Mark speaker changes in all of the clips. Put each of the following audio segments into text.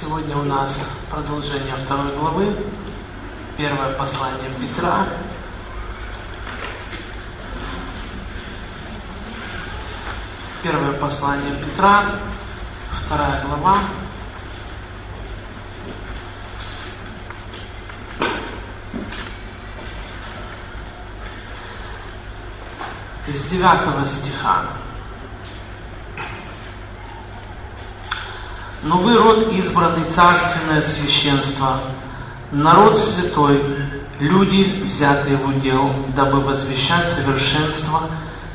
Speaker 1: Сегодня у нас продолжение второй главы, первое послание Петра. Первое послание Петра, вторая глава. С девятого стиха. Но вы род избранный, царственное священство, народ святой, люди, взятые в удел, дабы возвещать совершенство,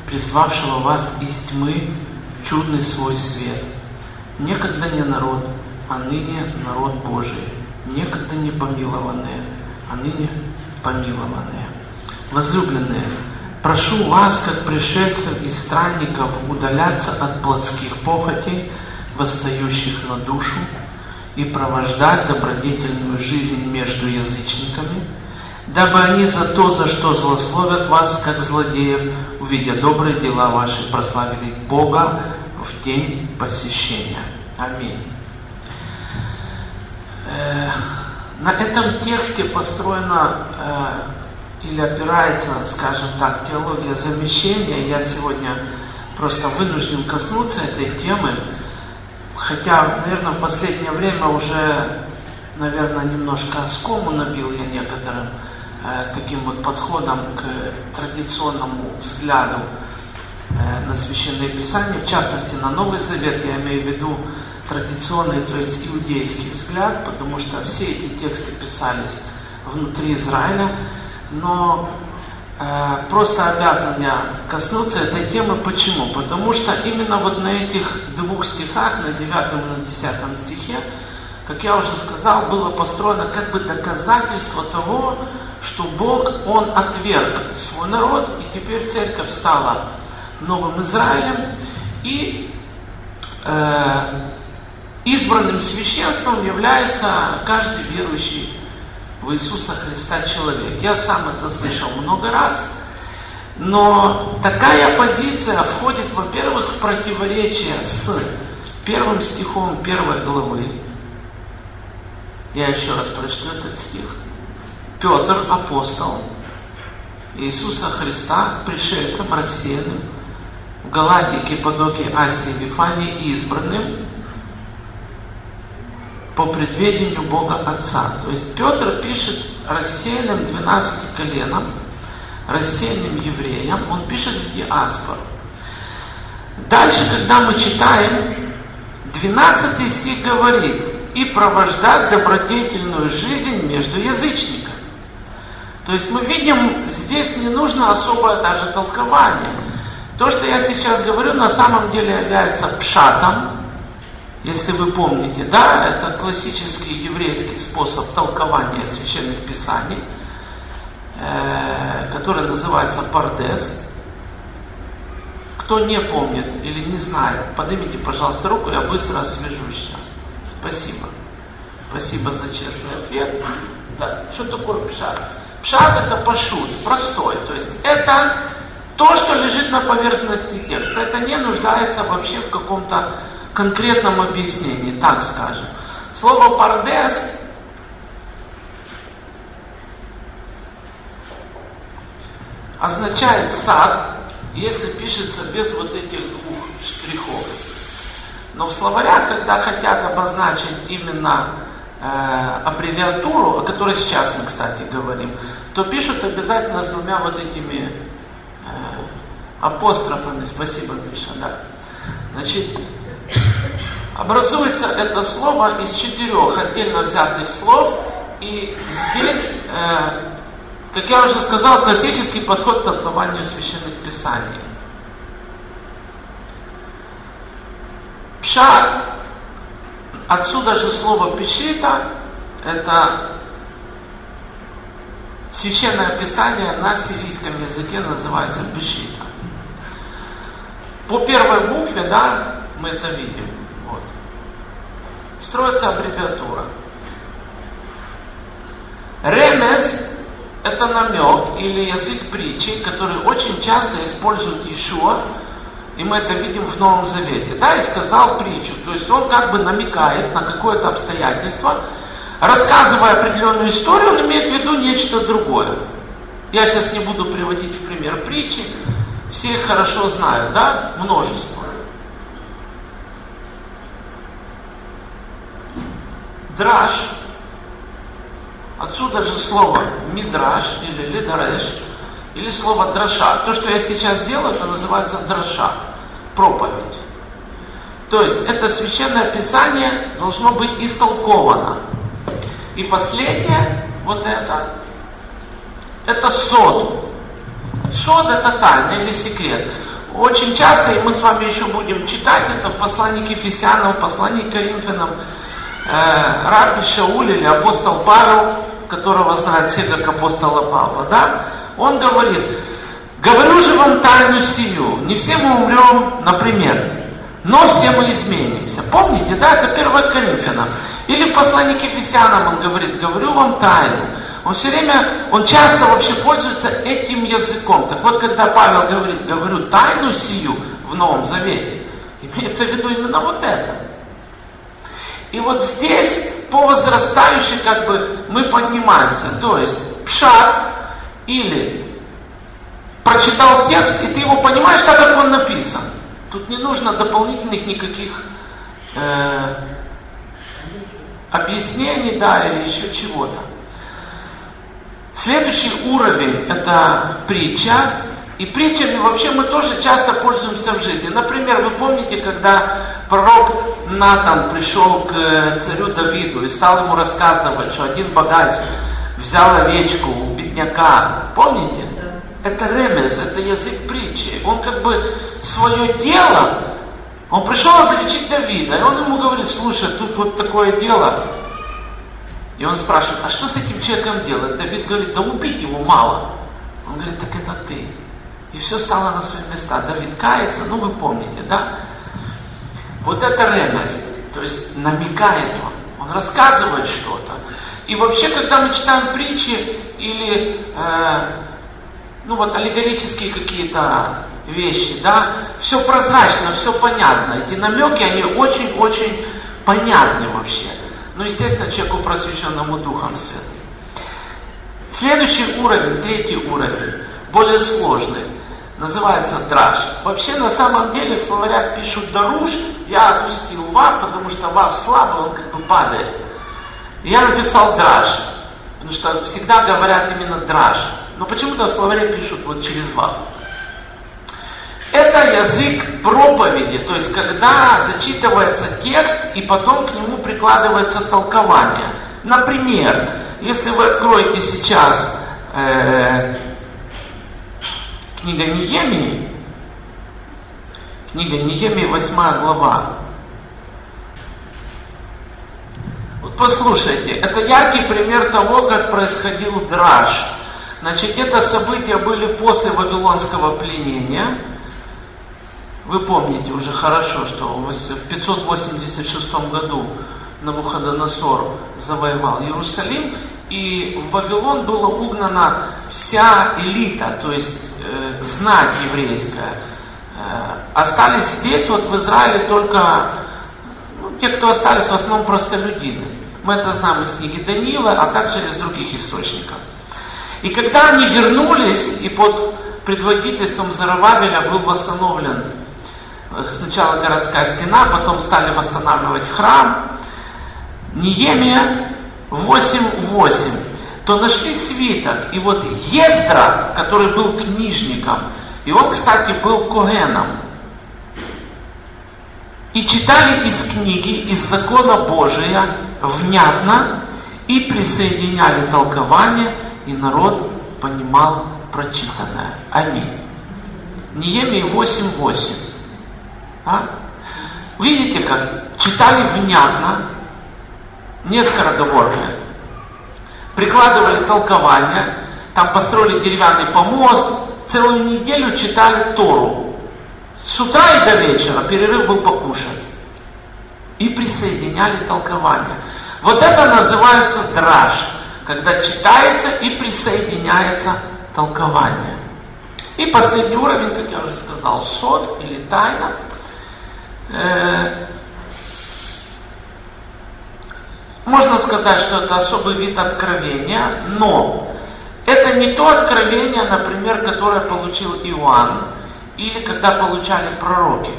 Speaker 1: призвавшего вас из тьмы в чудный свой свет. Некогда не народ, а ныне народ Божий, некогда не помилованные, а ныне помилованные. Возлюбленные, прошу вас, как пришельцев и странников, удаляться от плотских похотей, восстающих на душу, и провождать добродетельную жизнь между язычниками, дабы они за то, за что злословят вас, как злодеев, увидя добрые дела ваши, прославили Бога в день посещения. Аминь. Э, на этом тексте построена э, или опирается, скажем так, теология замещения. Я сегодня просто вынужден коснуться этой темы, Хотя, наверное, в последнее время уже, наверное, немножко скому набил я некоторым э, таким вот подходом к традиционному взгляду э, на Священное Писание, в частности, на Новый Завет, я имею в виду традиционный, то есть иудейский взгляд, потому что все эти тексты писались внутри Израиля, но Э, просто обязан я коснуться этой темы. Почему? Потому что именно вот на этих двух стихах, на 9 и на 10 стихе, как я уже сказал, было построено как бы доказательство того, что Бог, Он отверг свой народ, и теперь церковь стала новым Израилем, и э, избранным священством является каждый верующий в Иисуса Христа человек. Я сам это слышал много раз. Но такая позиция входит, во-первых, в противоречие с первым стихом первой главы. Я еще раз прочту этот стих. Петр, апостол Иисуса Христа, пришельцем, рассеянным, в Галатии, Каппадокии, Асии, Вифании, избранным, по предведению Бога Отца. То есть Петр пишет рассеянным 12 коленам, рассеянным евреям, он пишет в диаспору. Дальше, когда мы читаем, 12 стих говорит, и провождать добродетельную жизнь между язычниками. То есть мы видим, здесь не нужно особое даже толкование. То, что я сейчас говорю, на самом деле является пшатом, если вы помните, да, это классический еврейский способ толкования священных писаний, э, который называется пардес. Кто не помнит или не знает, поднимите, пожалуйста, руку, я быстро освежу сейчас. Спасибо. Спасибо за честный ответ. Да. Что такое пшат? Пшат это пашут, простой. То есть это то, что лежит на поверхности текста. Это не нуждается вообще в каком-то конкретном объяснении, так скажем. Слово «пардес» означает сад, если пишется без вот этих двух штрихов. Но в словарях, когда хотят обозначить именно э, аббревиатуру, о которой сейчас мы, кстати, говорим, то пишут обязательно с двумя вот этими э, апострофами. Спасибо, Миша, да. Значит, Образуется это слово из четырех отдельно взятых слов, и здесь, э, как я уже сказал, классический подход к толкованию священных писаний. Пшат, отсюда же слово пишита, это священное писание на сирийском языке называется пишита. По первой букве, да, мы это видим. Вот. Строится аббревиатура. Ремес – это намек или язык притчи, который очень часто использует Ишуа И мы это видим в Новом Завете. Да, и сказал притчу. То есть он как бы намекает на какое-то обстоятельство, рассказывая определенную историю, он имеет в виду нечто другое. Я сейчас не буду приводить в пример притчи, все их хорошо знают, да, множество. Драж, отсюда же слово мидраж или лидареш, или слово дроша. То, что я сейчас делаю, это называется дроша, проповедь. То есть это священное писание должно быть истолковано. И последнее, вот это, это сод. Сод это тайна или секрет. Очень часто, и мы с вами еще будем читать это в послании к Ефесянам, в послании к Коринфянам, Раби Шауль или апостол Павел, которого знают все как апостола Павла, да, он говорит, говорю же вам тайну сию, не все мы умрем, например, но все мы изменимся. Помните, да, это 1 Коринфянам. Или в послании к Ефесянам он говорит, говорю вам тайну. Он все время, он часто вообще пользуется этим языком. Так вот, когда Павел говорит, говорю тайну сию в Новом Завете, имеется в виду именно вот это. И вот здесь по возрастающей как бы мы поднимаемся. То есть пшат или прочитал текст, и ты его понимаешь так, как он написан. Тут не нужно дополнительных никаких э, объяснений, да, или еще чего-то. Следующий уровень – это притча. И притчами вообще мы тоже часто пользуемся в жизни. Например, вы помните, когда пророк Натан пришел к э, царю Давиду и стал ему рассказывать, что один богач взял овечку у бедняка. Помните? Это ремес, это язык притчи. Он как бы свое дело, он пришел обличить Давида, и он ему говорит, слушай, тут вот такое дело, и он спрашивает, а что с этим человеком делать? Давид говорит, да убить его мало. Он говорит, так это ты. И все стало на свои места. Давид кается, ну вы помните, да? Вот это ремес, то есть намекает он, он рассказывает что-то. И вообще, когда мы читаем притчи или, э, ну вот, аллегорические какие-то вещи, да, все прозрачно, все понятно. Эти намеки, они очень-очень понятны вообще. Ну, естественно, человеку, просвещенному Духом Святым. Следующий уровень, третий уровень, более сложный, называется драж. Вообще, на самом деле, в словарях пишут даруш, я опустил вав, потому что вав слабый, он как бы падает. Я написал драж, потому что всегда говорят именно драж. Но почему-то в словаре пишут вот через вав. Это язык проповеди, то есть когда зачитывается текст и потом к нему прикладывается толкование. Например, если вы откроете сейчас э, книга Неемии, книга Неемии, 8 глава. Вот послушайте, это яркий пример того, как происходил драж. Значит, это события были после Вавилонского пленения – вы помните уже хорошо, что в 586 году Навуходоносор завоевал Иерусалим, и в Вавилон была угнана вся элита, то есть э, знать еврейская. Э, остались здесь, вот в Израиле, только ну, те, кто остались в основном простолюдины. Мы это знаем из книги Даниила, а также из других источников. И когда они вернулись, и под предводительством Зарававеля был восстановлен сначала городская стена, потом стали восстанавливать храм. Неемия 8.8. То нашли свиток. И вот Ездра, который был книжником, и он, кстати, был Когеном. И читали из книги, из закона Божия внятно и присоединяли толкование, и народ понимал прочитанное. Аминь. Неемия 8.8. А? Видите, как читали внятно, не скороговоркой, прикладывали толкование, там построили деревянный помост, целую неделю читали Тору. С утра и до вечера перерыв был покушать. И присоединяли толкование. Вот это называется драж, когда читается и присоединяется толкование. И последний уровень, как я уже сказал, сот или тайна. Э, можно сказать, что это особый вид откровения, но это не то откровение, например, которое получил Иоанн, или когда получали пророки.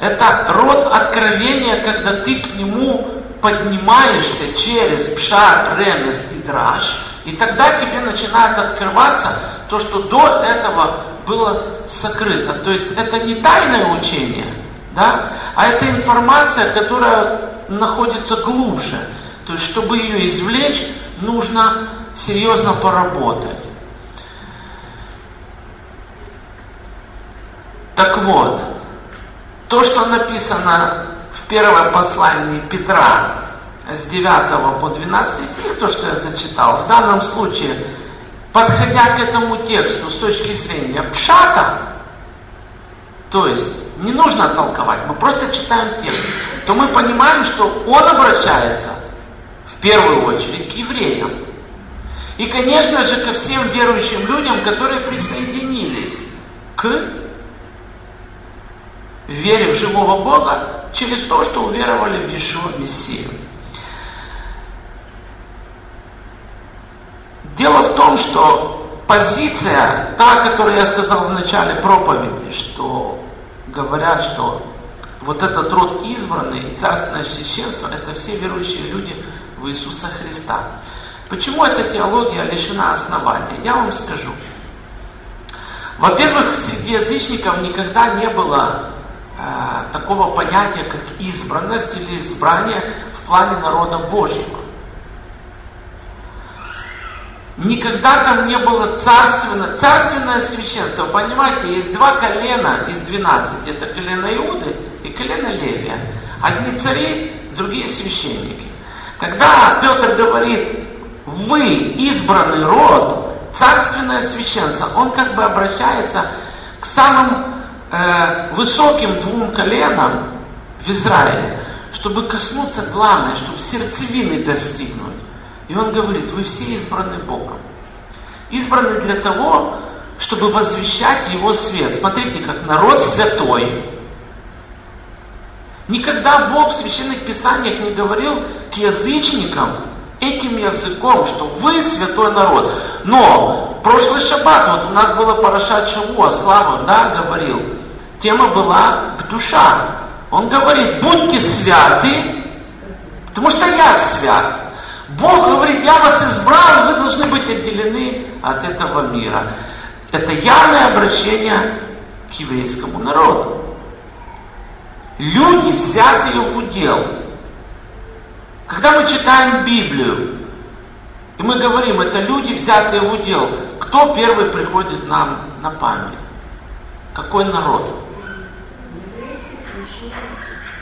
Speaker 1: Это род откровения, когда ты к нему поднимаешься через пшар, ремес и драж, и тогда тебе начинает открываться то, что до этого было сокрыто. То есть это не тайное учение, да, а это информация, которая находится глубже. То есть, чтобы ее извлечь, нужно серьезно поработать. Так вот, то, что написано в первом послании Петра с 9 по 12 стих, то, что я зачитал, в данном случае, подходя к этому тексту с точки зрения пшата, то есть не нужно толковать, мы просто читаем текст, то мы понимаем, что он обращается в первую очередь к евреям. И, конечно же, ко всем верующим людям, которые присоединились к вере в живого Бога через то, что уверовали в Иешуа Мессию. Дело в том, что позиция, та, которую я сказал в начале проповеди, что говорят, что вот этот род избранный и царственное священство, это все верующие люди в Иисуса Христа. Почему эта теология лишена основания? Я вам скажу. Во-первых, среди язычников никогда не было э, такого понятия, как избранность или избрание в плане народа Божьего. Никогда там не было царственное, царственное священство. Понимаете, есть два колена из 12. Это колено Иуды и колено Левия. Одни цари, другие священники. Когда Петр говорит, вы избранный род, царственное священство, он как бы обращается к самым э, высоким двум коленам в Израиле, чтобы коснуться главное, чтобы сердцевины достигнуть. И он говорит, вы все избраны Богом. Избраны для того, чтобы возвещать Его свет. Смотрите, как народ святой. Никогда Бог в священных писаниях не говорил к язычникам этим языком, что вы святой народ. Но прошлый шаббат, вот у нас было Парашат Шавуа, Слава, да, говорил, тема была душа. Он говорит, будьте святы, потому что я свят. Бог говорит, я вас избрал, вы должны быть отделены от этого мира. Это явное обращение к еврейскому народу. Люди, взятые в удел. Когда мы читаем Библию, и мы говорим, это люди, взятые в удел, кто первый приходит нам на память? Какой народ?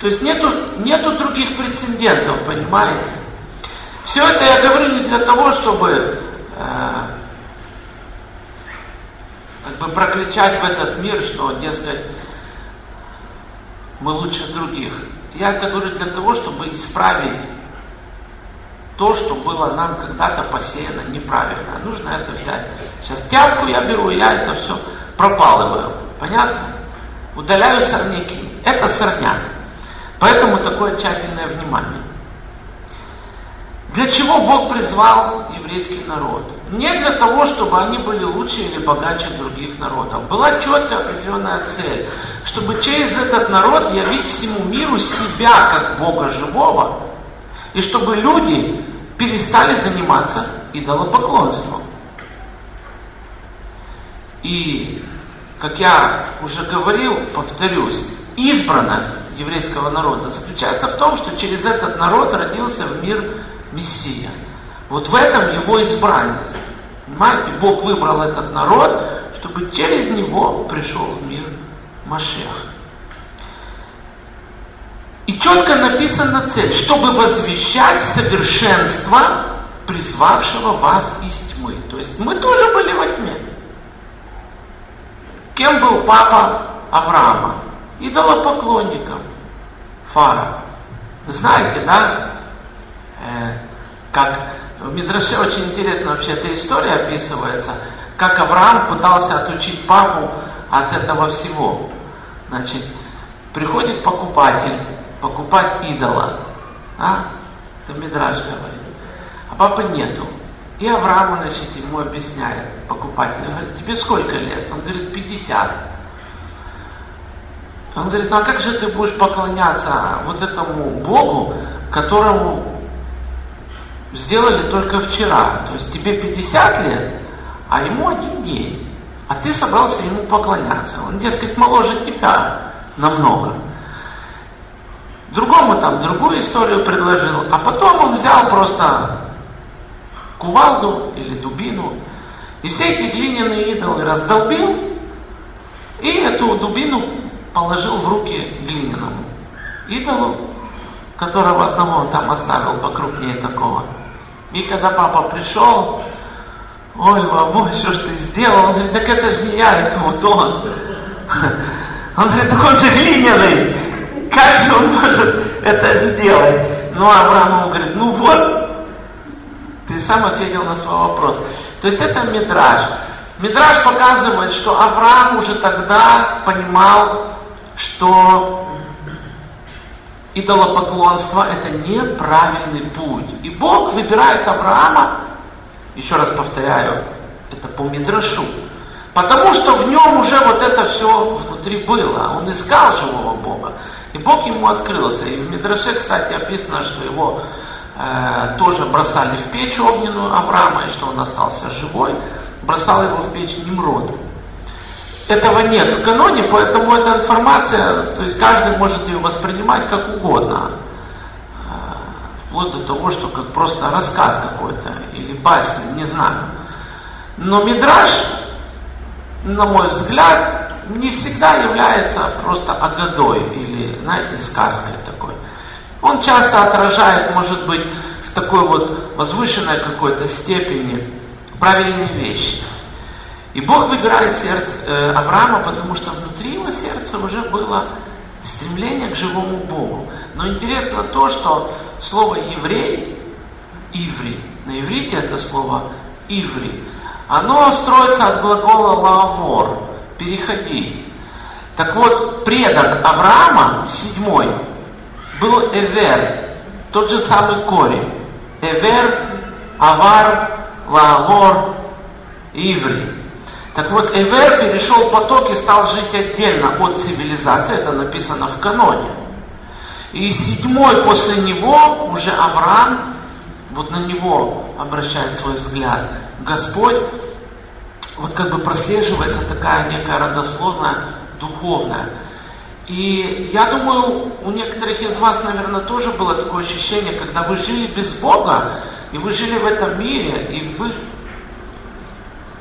Speaker 1: То есть нету, нету других прецедентов, понимаете? Все это я говорю не для того, чтобы э, как бы прокричать в этот мир, что, дескать, мы лучше других. Я это говорю для того, чтобы исправить то, что было нам когда-то посеяно неправильно. Нужно это взять. Сейчас тяпку я беру, я это все пропалываю. Понятно? Удаляю сорняки. Это сорняк. Поэтому такое тщательное внимание. Для чего Бог призвал еврейский народ? Не для того, чтобы они были лучше или богаче других народов. Была четкая определенная цель, чтобы через этот народ явить всему миру себя как Бога живого, и чтобы люди перестали заниматься идолопоклонством. И, как я уже говорил, повторюсь, избранность еврейского народа заключается в том, что через этот народ родился в мир Мессия. Вот в этом его избранность. Понимаете, Бог выбрал этот народ, чтобы через него пришел в мир Машех. И четко написана цель, чтобы возвещать совершенство призвавшего вас из тьмы. То есть мы тоже были во тьме. Кем был папа Авраама? Идолопоклонником. Фара. Знаете, да? Э, как в Мидраше очень интересно вообще эта история описывается. как Авраам пытался отучить папу от этого всего. Значит, приходит покупатель, покупать идола. А? Это Мидраж говорит. А папы нету. И Авраам, значит, ему объясняет, покупатель, говорит, тебе сколько лет? Он говорит, 50. Он говорит, ну а как же ты будешь поклоняться вот этому Богу, которому сделали только вчера? То есть тебе 50 лет, а ему один день. А ты собрался ему поклоняться. Он, дескать, моложе тебя намного. Другому там другую историю предложил, а потом он взял просто кувалду или дубину, и все эти глиняные идолы раздолбил, и эту дубину положил в руки глиняному идолу, которого одного он там оставил покрупнее такого. И когда папа пришел, ой, бабу, что ж ты сделал? Он говорит, так это же не я, это вот он. Он говорит, так он же глиняный, как же он может это сделать? Ну, Авраам ему говорит, ну вот, ты сам ответил на свой вопрос. То есть это Мидраж. Мидраж показывает, что Авраам уже тогда понимал, что идолопоклонство это неправильный путь. И Бог выбирает Авраама, еще раз повторяю, это по Мидрашу, потому что в нем уже вот это все внутри было. Он искал живого Бога. И Бог ему открылся. И в Мидраше, кстати, описано, что его э, тоже бросали в печь огненную Авраама, и что он остался живой. Бросал его в печь Немрод. Этого нет в каноне, поэтому эта информация, то есть каждый может ее воспринимать как угодно. Э, вплоть до того, что как просто рассказ какой-то или басня, не знаю. Но Мидраш, на мой взгляд, не всегда является просто агадой или, знаете, сказкой такой. Он часто отражает, может быть, в такой вот возвышенной какой-то степени правильные вещи. И Бог выбирает сердце э, Авраама, потому что внутри его сердца уже было стремление к живому Богу. Но интересно то, что слово еврей, иври, на иврите это слово иври, оно строится от глагола лавор, переходить. Так вот, предок Авраама, седьмой, был Эвер, тот же самый корень. Эвер, Авар, Лаавор, Иври. Так вот, Эвер перешел поток и стал жить отдельно от цивилизации, это написано в каноне. И седьмой после него, уже Авраам, вот на него обращает свой взгляд Господь, вот как бы прослеживается такая некая родословная духовная. И я думаю, у некоторых из вас, наверное, тоже было такое ощущение, когда вы жили без Бога, и вы жили в этом мире, и вы,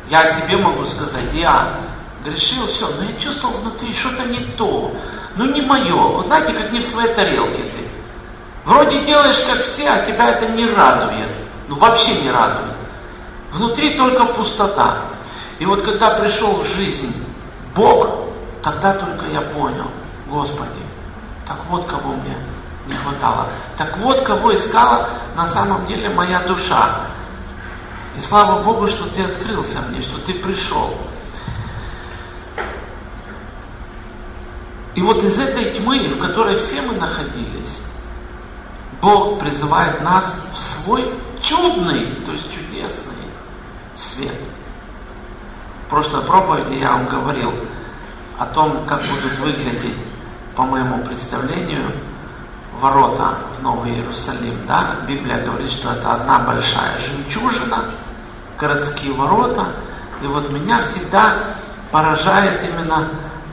Speaker 1: я о себе могу сказать, я грешил, все, но я чувствовал внутри что-то не то, ну не мое, вот знаете, как не в своей тарелке ты. Вроде делаешь как все, а тебя это не радует, ну вообще не радует. Внутри только пустота. И вот когда пришел в жизнь Бог, тогда только я понял, Господи, так вот кого мне не хватало. Так вот кого искала на самом деле моя душа. И слава Богу, что ты открылся мне, что ты пришел. И вот из этой тьмы, в которой все мы находились, Бог призывает нас в свой чудный, то есть чудесный свет. В прошлой проповеди я вам говорил о том, как будут выглядеть, по моему представлению, ворота в Новый Иерусалим. Да? Библия говорит, что это одна большая жемчужина, городские ворота. И вот меня всегда поражает именно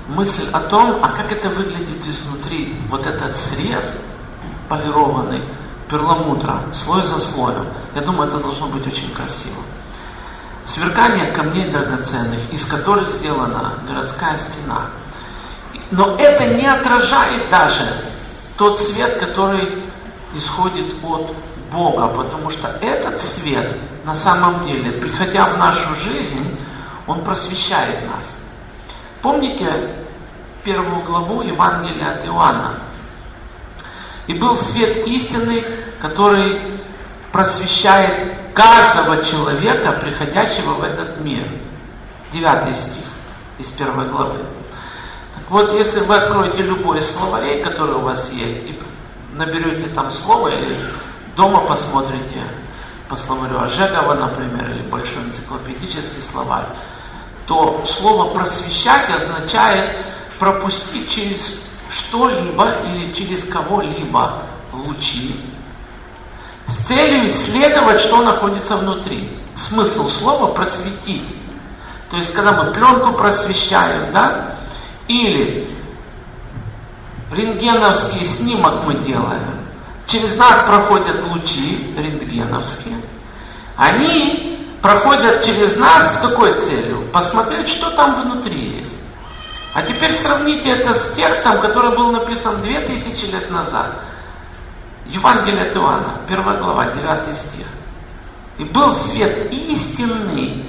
Speaker 1: мысль о том, а как это выглядит изнутри, вот этот срез полированный, перламутра, слой за слоем. Я думаю, это должно быть очень красиво сверкание камней драгоценных, из которых сделана городская стена. Но это не отражает даже тот свет, который исходит от Бога, потому что этот свет на самом деле, приходя в нашу жизнь, он просвещает нас. Помните первую главу Евангелия от Иоанна? И был свет истины, который просвещает каждого человека, приходящего в этот мир. Девятый стих из первой главы. Так вот, если вы откроете любой из словарей, который у вас есть, и наберете там слово, или дома посмотрите по словарю Ожегова, например, или большой энциклопедический словарь, то слово просвещать означает пропустить через что-либо или через кого-либо лучи с целью исследовать, что находится внутри. Смысл слова просветить. То есть, когда мы пленку просвещаем, да, или рентгеновский снимок мы делаем, через нас проходят лучи рентгеновские, они проходят через нас с какой целью? Посмотреть, что там внутри есть. А теперь сравните это с текстом, который был написан 2000 лет назад. Евангелие от Иоанна, 1 глава, 9 стих. И был свет истинный,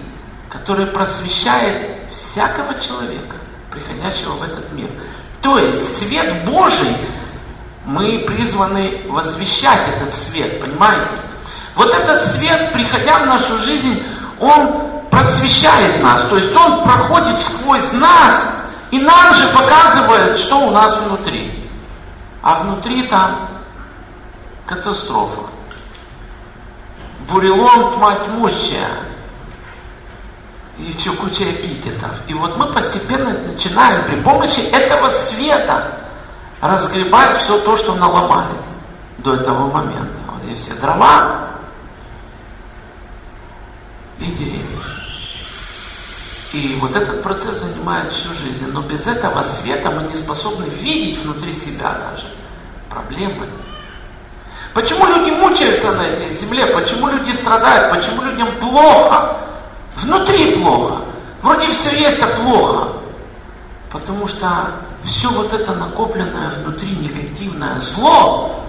Speaker 1: который просвещает всякого человека, приходящего в этот мир. То есть свет Божий, мы призваны возвещать этот свет, понимаете? Вот этот свет, приходя в нашу жизнь, он просвещает нас, то есть он проходит сквозь нас и нам же показывает, что у нас внутри. А внутри там катастрофа. Бурелом тьма тьмущая. И еще куча эпитетов. И вот мы постепенно начинаем при помощи этого света разгребать все то, что наломали до этого момента. Вот и все дрова и деревья. И вот этот процесс занимает всю жизнь. Но без этого света мы не способны видеть внутри себя даже проблемы. Почему люди мучаются на этой земле? Почему люди страдают? Почему людям плохо? Внутри плохо. Вроде все есть, а плохо. Потому что все вот это накопленное внутри негативное зло,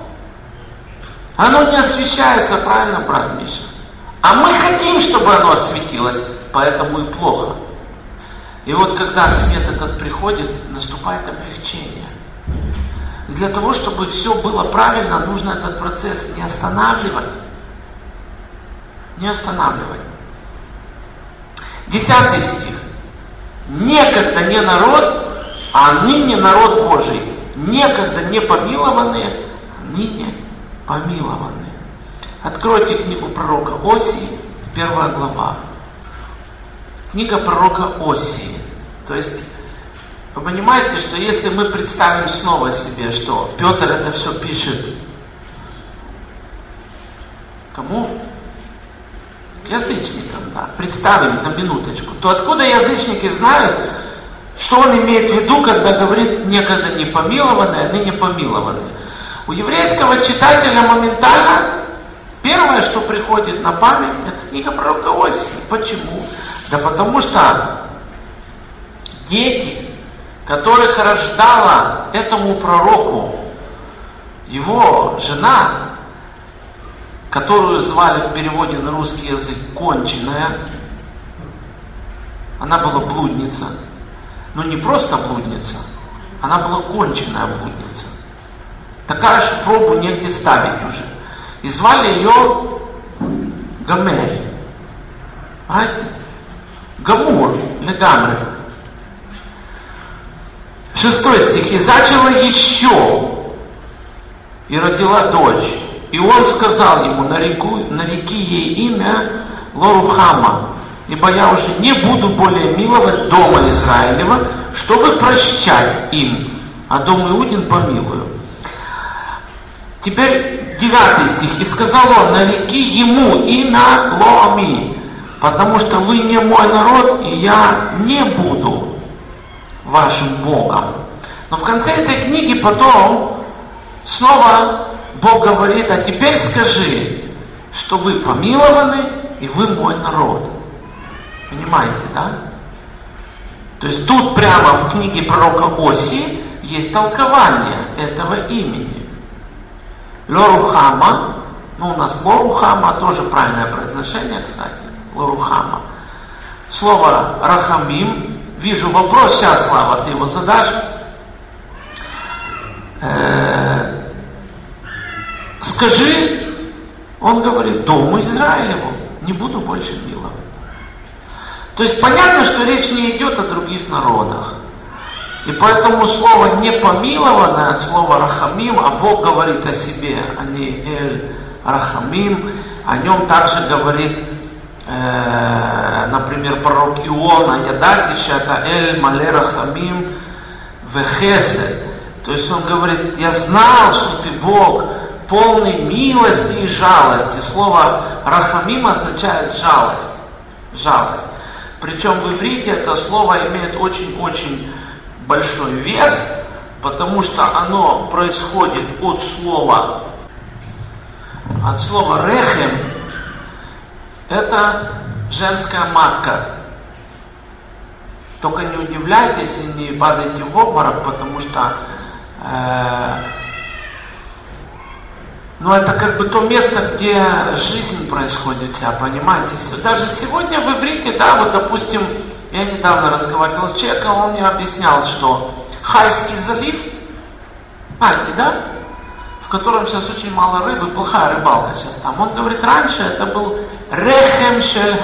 Speaker 1: оно не освещается, правильно, брат Миша? А мы хотим, чтобы оно осветилось, поэтому и плохо. И вот когда свет этот приходит, наступает облегчение. Для того, чтобы все было правильно, нужно этот процесс не останавливать. Не останавливать. Десятый стих. Некогда не народ, а ныне народ Божий. Некогда не помилованные, а ныне помилованные. Откройте книгу пророка Осии, первая глава. Книга пророка Осии. То есть, вы понимаете, что если мы представим снова себе, что Петр это все пишет кому? Язычникам, да. Представим на минуточку. То откуда язычники знают, что он имеет в виду, когда говорит некогда не помилованные, а ныне помилованные? У еврейского читателя моментально первое, что приходит на память, это книга пророка Осии. Почему? Да потому что дети, которых рождала этому пророку его жена, которую звали в переводе на русский язык конченая, она была блудница, но не просто блудница, она была конченная блудница. Такая же пробу негде ставить уже. И звали ее Гомери. Понимаете? Гамур, Легамры. Шестой стих. «И зачала еще, и родила дочь. И он сказал ему, нареку, нареки ей имя Лорухама, ибо я уже не буду более миловать дома Израилева, чтобы прощать им, а дом Иудин помилую». Теперь девятый стих. «И сказал он, нареки ему имя Лоами, потому что вы не мой народ, и я не буду вашим Богом. Но в конце этой книги потом снова Бог говорит, а теперь скажи, что вы помилованы, и вы мой народ. Понимаете, да? То есть тут прямо в книге пророка Оси есть толкование этого имени. Лорухама, ну у нас Лорухама тоже правильное произношение, кстати, Лорухама. Слово Рахамим Вижу вопрос, сейчас, Слава, ты его задашь. Э, скажи, он говорит, дому Израилеву не буду больше миловать. То есть понятно, что речь не идет о других народах. И поэтому слово не помилованное, слово рахамим, а Бог говорит о себе, а не эль рахамим. О нем также говорит, э, например, пророк Иона, Ядатиша, это эль мале рахамим вехесед. То есть он говорит, я знал, что ты Бог, полный милости и жалости. Слово рахамим означает жалость. Жалость. Причем в иврите это слово имеет очень-очень большой вес, потому что оно происходит от слова, от слова рехем, это женская матка. Только не удивляйтесь и не падайте в обморок, потому что э, ну, это как бы то место, где жизнь происходит вся, понимаете? Даже сегодня в иврите, да, вот, допустим, я недавно разговаривал с человеком, он мне объяснял, что Хайфский залив, знаете, да? В котором сейчас очень мало рыбы, плохая рыбалка сейчас там. Он говорит, раньше это был Рехем Шель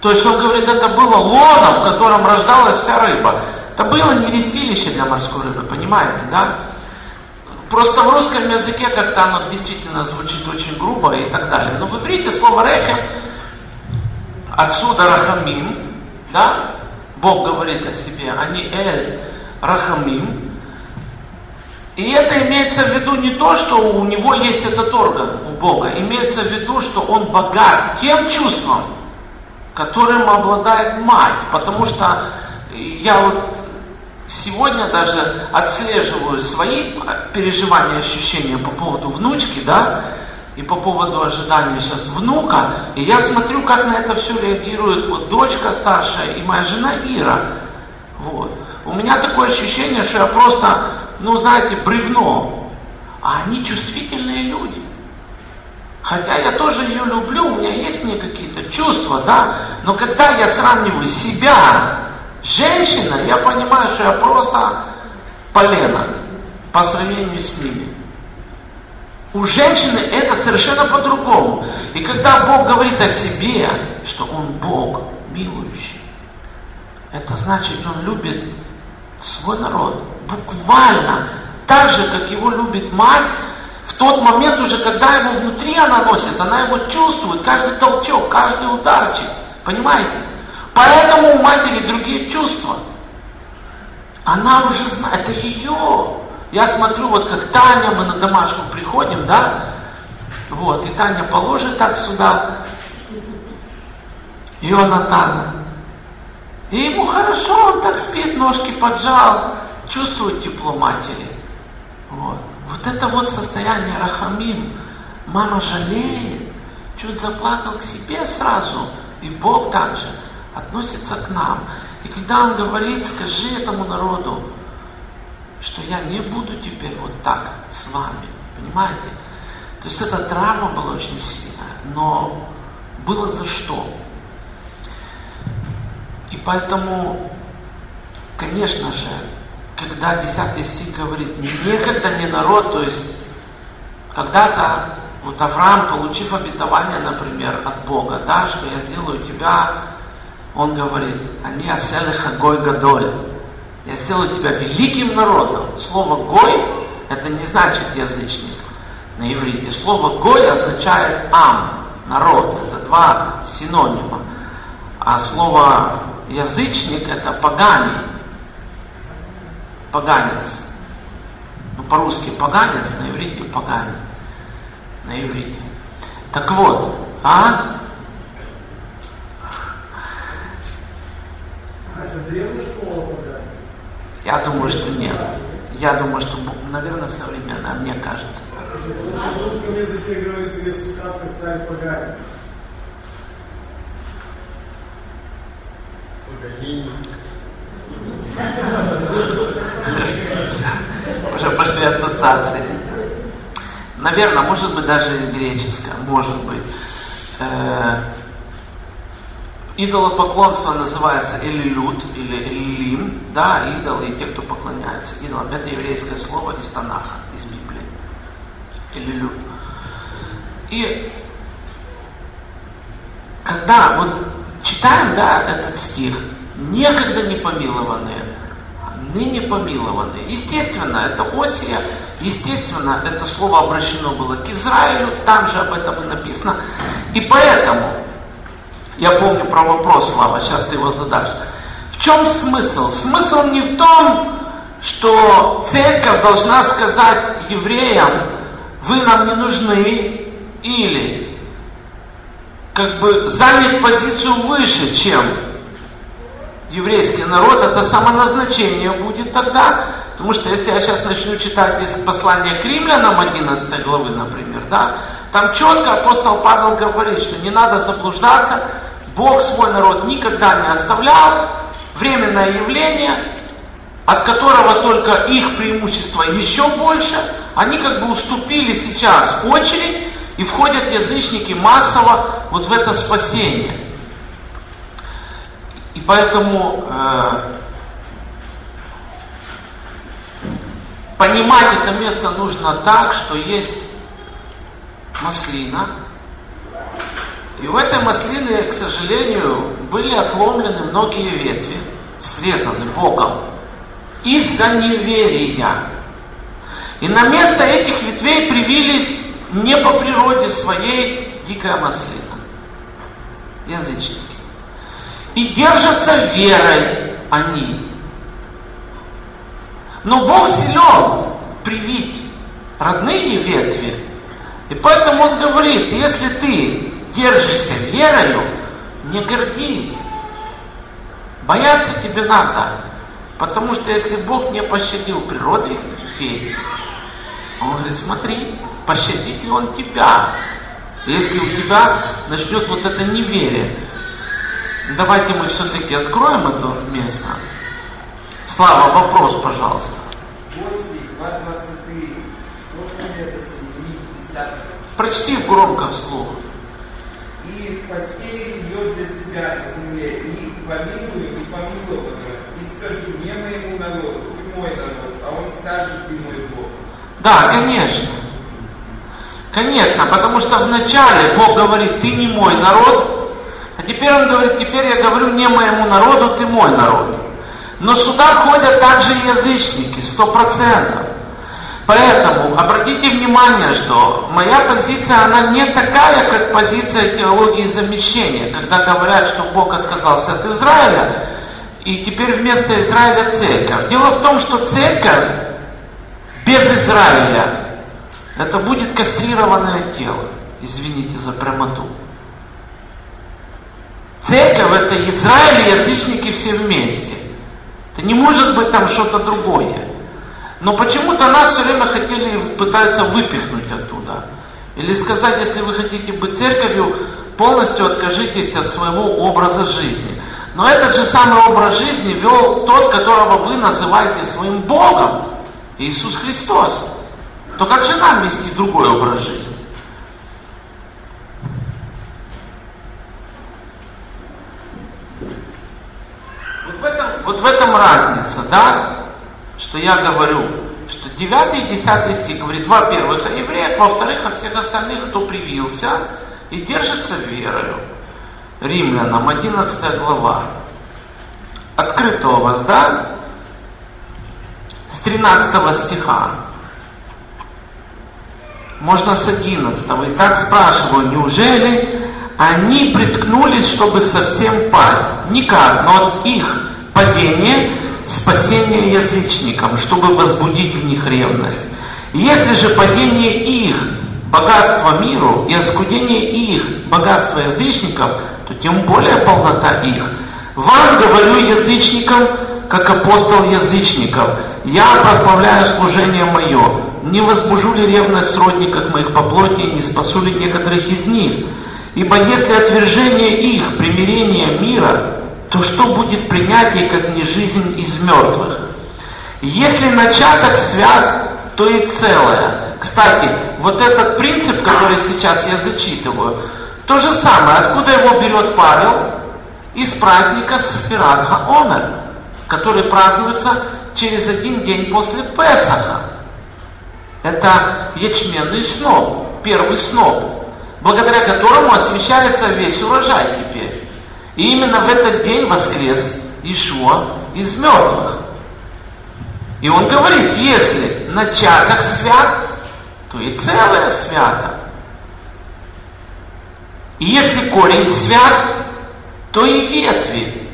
Speaker 1: То есть он говорит, это было лоно, в котором рождалась вся рыба. Это было не вестилище для морской рыбы, понимаете, да? Просто в русском языке как-то оно действительно звучит очень грубо и так далее. Но в иврите слово рехем, отсюда рахамим, да? Бог говорит о себе, они эль рахамим. И это имеется в виду не то, что у него есть этот орган, у Бога. Имеется в виду, что он богат тем чувством, которым обладает мать. Потому что я вот сегодня даже отслеживаю свои переживания, ощущения по поводу внучки, да, и по поводу ожидания сейчас внука, и я смотрю, как на это все реагирует вот дочка старшая и моя жена Ира. Вот. У меня такое ощущение, что я просто, ну знаете, бревно. А они чувствительные люди. Хотя я тоже ее люблю, у меня есть мне какие-то чувства, да, но когда я сравниваю себя с женщиной, я понимаю, что я просто полено по сравнению с ними. У женщины это совершенно по-другому. И когда Бог говорит о себе, что Он Бог милующий, это значит, Он любит свой народ. Буквально так же, как его любит мать, в тот момент уже, когда ему внутри она носит, она его чувствует, каждый толчок, каждый ударчик. Понимаете? Поэтому у матери другие чувства. Она уже знает, это ее. Я смотрю, вот как Таня, мы на домашку приходим, да, вот, и Таня положит так сюда, Йонатана. И ему хорошо, он так спит, ножки поджал, чувствует тепло матери. Вот. Вот это вот состояние Рахамим. Мама жалеет, чуть заплакал к себе сразу, и Бог также относится к нам. И когда Он говорит, скажи этому народу, что я не буду теперь вот так с вами. Понимаете? То есть эта травма была очень сильная, но было за что. И поэтому, конечно же, когда 10 стих говорит, некогда не народ, то есть когда-то вот Авраам, получив обетование, например, от Бога, да, что я сделаю тебя, он говорит, они аселеха гой гадоль, я сделаю тебя великим народом. Слово «гой» это не значит язычник на иврите. Слово «гой» означает «ам», народ. Это два синонима. А слово язычник это поганий, поганец. Ну, по-русски поганец, на иврите поганий. На иврите. Так вот, а?
Speaker 2: Это древнее слово поганий.
Speaker 1: Я думаю, что нет. Я думаю, что, наверное, современное, мне кажется.
Speaker 2: В русском языке говорится, если в сказках царь поганин.
Speaker 1: Уже пошли ассоциации. Наверное, может быть, даже греческое, может быть. Идолопоклонство называется Элилют или Элилим, да, идолы и те, кто поклоняется идолам. Это еврейское слово из Танаха, из Библии. Элилют. И когда вот читаем, да, этот стих. Некогда не помилованные, ныне помилованные. Естественно, это Осия, естественно, это слово обращено было к Израилю, там же об этом и написано. И поэтому, я помню про вопрос, Слава, сейчас ты его задашь. В чем смысл? Смысл не в том, что церковь должна сказать евреям, вы нам не нужны, или как бы занять позицию выше, чем еврейский народ, это самоназначение будет тогда, потому что если я сейчас начну читать из послания к римлянам 11 главы, например, да, там четко апостол Павел говорит, что не надо заблуждаться, Бог свой народ никогда не оставлял, временное явление, от которого только их преимущество еще больше, они как бы уступили сейчас очередь, и входят язычники массово вот в это спасение. И поэтому э, понимать это место нужно так, что есть маслина. И в этой маслине, к сожалению, были отломлены многие ветви, срезаны Богом из-за неверия. И на место этих ветвей привились не по природе своей дикая маслина. Язычники. И держатся верой они. Но Бог силен привить родные ветви. И поэтому он говорит, если ты держишься верою, не гордись. Бояться тебе надо. Потому что если Бог не пощадил природы весь, он говорит, смотри, пощадит ли он тебя, если у тебя начнет вот это неверие. Давайте мы все-таки откроем это место. Слава, вопрос, пожалуйста.
Speaker 3: 8, 2, 20.
Speaker 1: Прочти громко вслух.
Speaker 3: И посею ее для себя на земле, и помилую непомилованную, и скажу не моему народу, ты мой народ, а он скажет, ты мой Бог.
Speaker 1: Да, конечно. Конечно, потому что вначале Бог говорит, ты не мой народ, а теперь Он говорит, теперь я говорю не моему народу, ты мой народ. Но сюда ходят также язычники, сто процентов. Поэтому обратите внимание, что моя позиция, она не такая, как позиция теологии замещения, когда говорят, что Бог отказался от Израиля, и теперь вместо Израиля церковь. Дело в том, что церковь без Израиля это будет кастрированное тело. Извините за прямоту. Церковь это Израиль и язычники все вместе. Это не может быть там что-то другое. Но почему-то нас все время хотели, пытаются выпихнуть оттуда. Или сказать, если вы хотите быть церковью, полностью откажитесь от своего образа жизни. Но этот же самый образ жизни вел тот, которого вы называете своим Богом, Иисус Христос то как же нам вести другой образ жизни? Вот в этом, вот в этом разница, да, что я говорю, что 9 и 10 стих говорит, во-первых, о евреях, во-вторых, о всех остальных, кто привился и держится верою. Римлянам, 11 глава. Открыто у вас, да? С 13 стиха. Можно с 11. И так спрашиваю, неужели они приткнулись, чтобы совсем пасть? Никак, но от их падения спасение язычникам, чтобы возбудить в них ревность. Если же падение их богатство миру и оскудение их богатства язычников, то тем более полнота их. Вам говорю язычникам, как апостол язычников, я прославляю служение мое, не возбужу ли ревность в сродниках моих по плоти, не спасу ли некоторых из них? Ибо если отвержение их, примирение мира, то что будет принятие, как не жизнь из мертвых? Если начаток свят, то и целое. Кстати, вот этот принцип, который сейчас я зачитываю, то же самое, откуда его берет Павел? Из праздника Спират Хаонер, который празднуется через один день после Песаха. Это ячменный сноп, первый сноп, благодаря которому освещается весь урожай теперь. И именно в этот день воскрес Ишуа из мертвых. И он говорит, если начаток свят, то и целое свято. И если корень свят, то и ветви.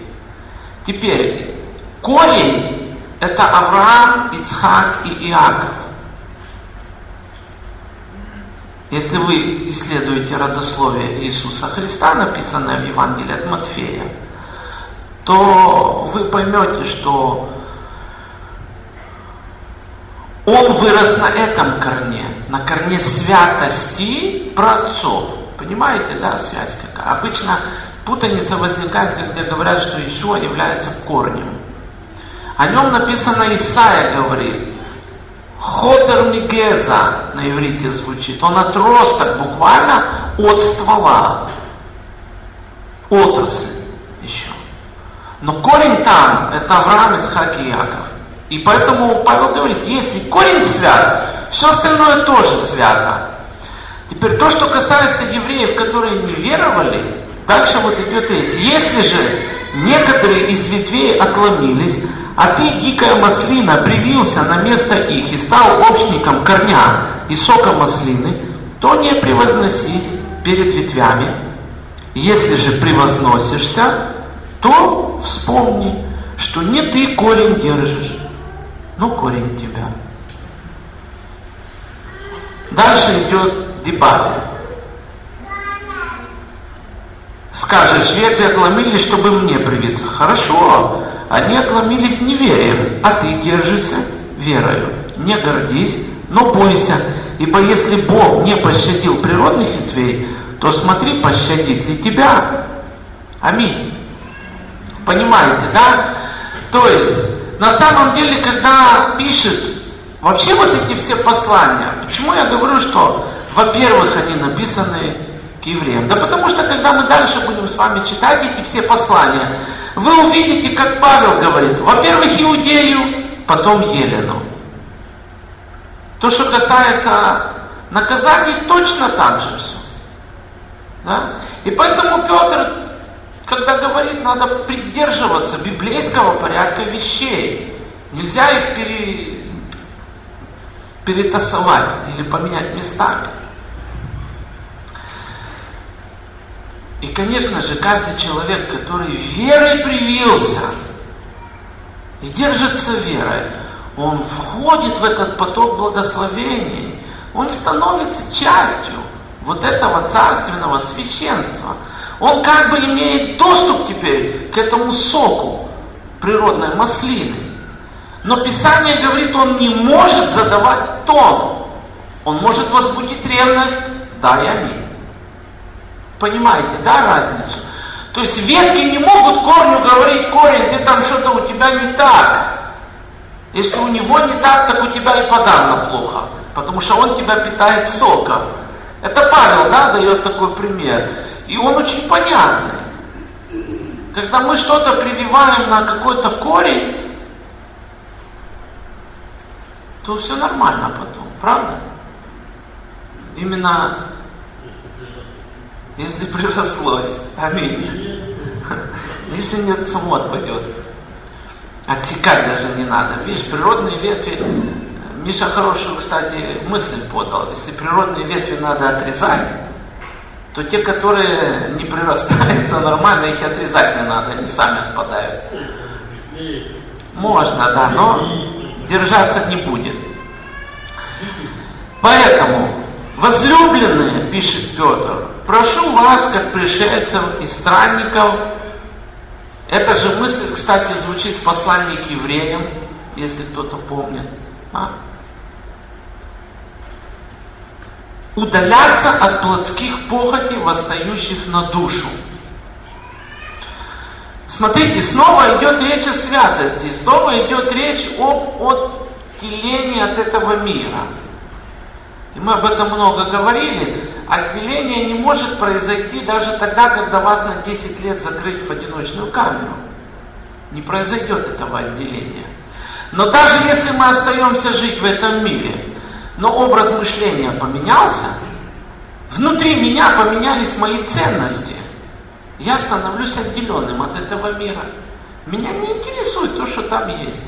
Speaker 1: Теперь, корень – это Авраам, Ицхак и Иаков. Если вы исследуете родословие Иисуса Христа, написанное в Евангелии от Матфея, то вы поймете, что он вырос на этом корне, на корне святости праотцов. Понимаете, да, связь какая? Обычно путаница возникает, когда говорят, что Ишуа является корнем. О нем написано Исаия говорит, Хотер Мигеза на иврите звучит. Он отросток буквально от ствола. Отрасль еще. Но корень там, это Авраам, Ицхак и Яков. И поэтому Павел говорит, если корень свят, все остальное тоже свято. Теперь то, что касается евреев, которые не веровали, дальше вот идет речь. Если же некоторые из ветвей отломились, а ты, дикая маслина, привился на место их и стал общником корня и сока маслины, то не превозносись перед ветвями. Если же превозносишься, то вспомни, что не ты корень держишь, но корень тебя. Дальше идет дебаты. Скажешь, ветви отломились, чтобы мне привиться. Хорошо, они отломились неверием, а ты держишься верою. Не гордись, но бойся, ибо если Бог не пощадил природных ветвей, то смотри, пощадит ли тебя. Аминь. Понимаете, да? То есть, на самом деле, когда пишет вообще вот эти все послания, почему я говорю, что, во-первых, они написаны евреям? Да потому что, когда мы дальше будем с вами читать эти все послания, вы увидите, как Павел говорит, во-первых, Иудею, потом Елену. То, что касается наказаний, точно так же все. Да? И поэтому Петр, когда говорит, надо придерживаться библейского порядка вещей. Нельзя их пере... перетасовать или поменять местами. И, конечно же, каждый человек, который верой привился и держится верой, он входит в этот поток благословений, он становится частью вот этого царственного священства. Он как бы имеет доступ теперь к этому соку природной маслины. Но Писание говорит, он не может задавать тон. Он может возбудить ревность, да и аминь. Понимаете, да, разницу? То есть ветки не могут корню говорить, корень, ты там что-то у тебя не так. Если у него не так, так у тебя и подавно плохо. Потому что он тебя питает соком. Это Павел, да, дает такой пример. И он очень понятный. Когда мы что-то прививаем на какой-то корень, то все нормально потом, правда? Именно если прирослось. Аминь. Если нет, само отпадет. Отсекать даже не надо. Видишь, природные ветви, Миша хорошую, кстати, мысль подал. Если природные ветви надо отрезать, то те, которые не прирастаются нормально, их отрезать не надо, они сами отпадают. Можно, да, но держаться не будет. Поэтому Возлюбленные, пишет Петр, прошу вас, как пришельцев и странников, эта же мысль, кстати, звучит в послании к евреям, если кто-то помнит. А? Удаляться от плотских похотей, восстающих на душу. Смотрите, снова идет речь о святости, снова идет речь об отделении от этого мира. И мы об этом много говорили. Отделение не может произойти даже тогда, когда вас на 10 лет закрыть в одиночную камеру. Не произойдет этого отделения. Но даже если мы остаемся жить в этом мире, но образ мышления поменялся, внутри меня поменялись мои ценности. Я становлюсь отделенным от этого мира. Меня не интересует то, что там есть.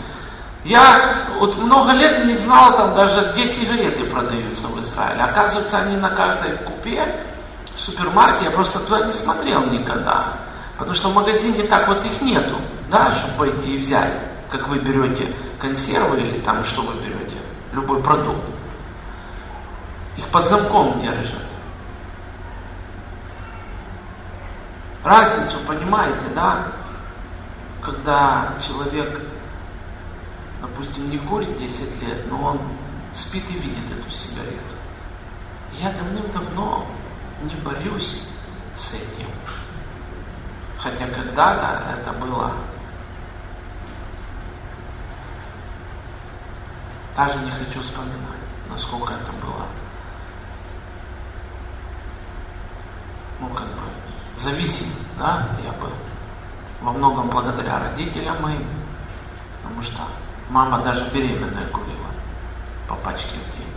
Speaker 1: Я вот много лет не знал там даже, где сигареты продаются в Израиле. Оказывается, они на каждой купе в супермаркете, я просто туда не смотрел никогда. Потому что в магазине так вот их нету, да, чтобы пойти и взять, как вы берете консервы или там что вы берете, любой продукт. Их под замком держат. Разницу понимаете, да? Когда человек, допустим, не курит 10 лет, но он спит и видит эту сигарету. Я давным-давно не борюсь с этим. Хотя когда-то это было даже не хочу вспоминать, насколько это было. Ну, как бы, зависим, да, я был. Во многом благодаря родителям моим, потому что мама даже беременная курила по пачке в день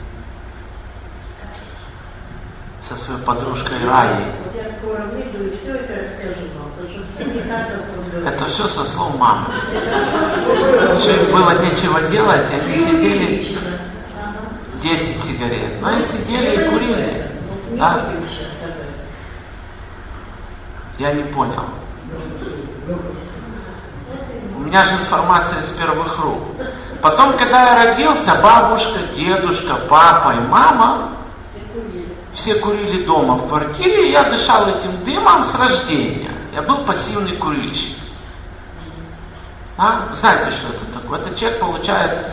Speaker 1: со своей подружкой Раей.
Speaker 4: Вот я скоро выйду и все это расскажу вам, потому что все не так, как.
Speaker 1: Это все со слов мамы. Еще им было нечего делать, и они сидели
Speaker 4: Ага.
Speaker 1: 10 сигарет. Но они сидели и курили. Да? Я не понял. У меня же информация из первых рук. Потом, когда я родился, бабушка, дедушка, папа и мама
Speaker 4: Все курили.
Speaker 1: дома в квартире, и я дышал этим дымом с рождения. Я был пассивный курильщик. А? Знаете, что это такое? Этот человек получает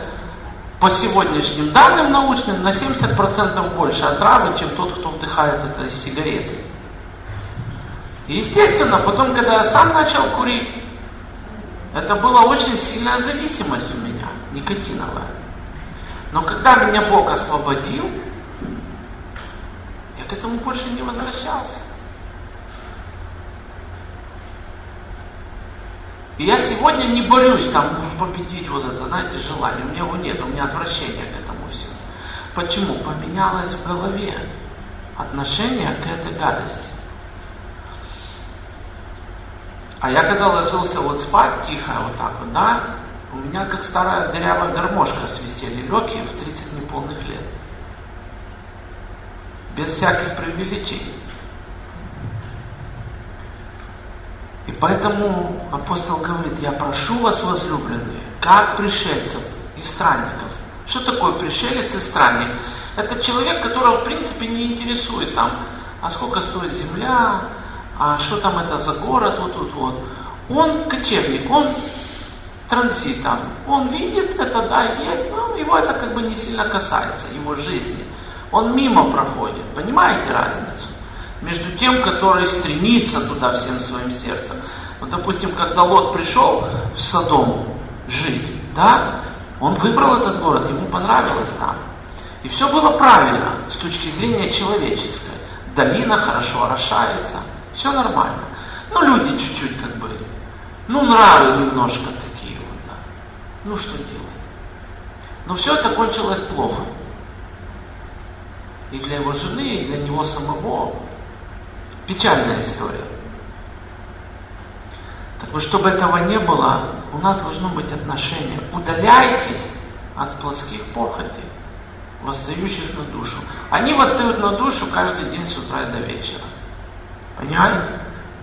Speaker 1: по сегодняшним данным научным на 70% больше отравы, чем тот, кто вдыхает это из сигареты. Естественно, потом, когда я сам начал курить, это была очень сильная зависимость у меня, никотиновая. Но когда меня Бог освободил, я к этому больше не возвращался. И я сегодня не борюсь там победить вот это, знаете, желание. У меня его нет, у меня отвращение к этому всему. Почему? Поменялось в голове отношение к этой гадости. А я когда ложился вот спать тихо, вот так вот, да, у меня как старая дырявая гармошка свистели легкие в 30 неполных лет. Без всяких преувеличений. И поэтому апостол говорит, я прошу вас, возлюбленные, как пришельцев и странников. Что такое пришелец и странник? Это человек, которого в принципе не интересует там, а сколько стоит земля, а что там это за город, вот тут вот. Он кочевник, он транзит там. Он видит это, да, есть, но его это как бы не сильно касается, его жизни. Он мимо проходит, понимаете разницу? Между тем, который стремится туда всем своим сердцем. Вот, допустим, когда Лот пришел в Содом жить, да, он выбрал этот город, ему понравилось там. И все было правильно с точки зрения человеческой. Долина хорошо орошается, все нормально. Ну, люди чуть-чуть как бы, ну, нравы немножко такие вот, да. Ну, что делать? Но все это кончилось плохо. И для его жены, и для него самого. Печальная история. Так вот, чтобы этого не было, у нас должно быть отношение. Удаляйтесь от плотских похотей, восстающих на душу. Они восстают на душу каждый день с утра до вечера. Понимаете?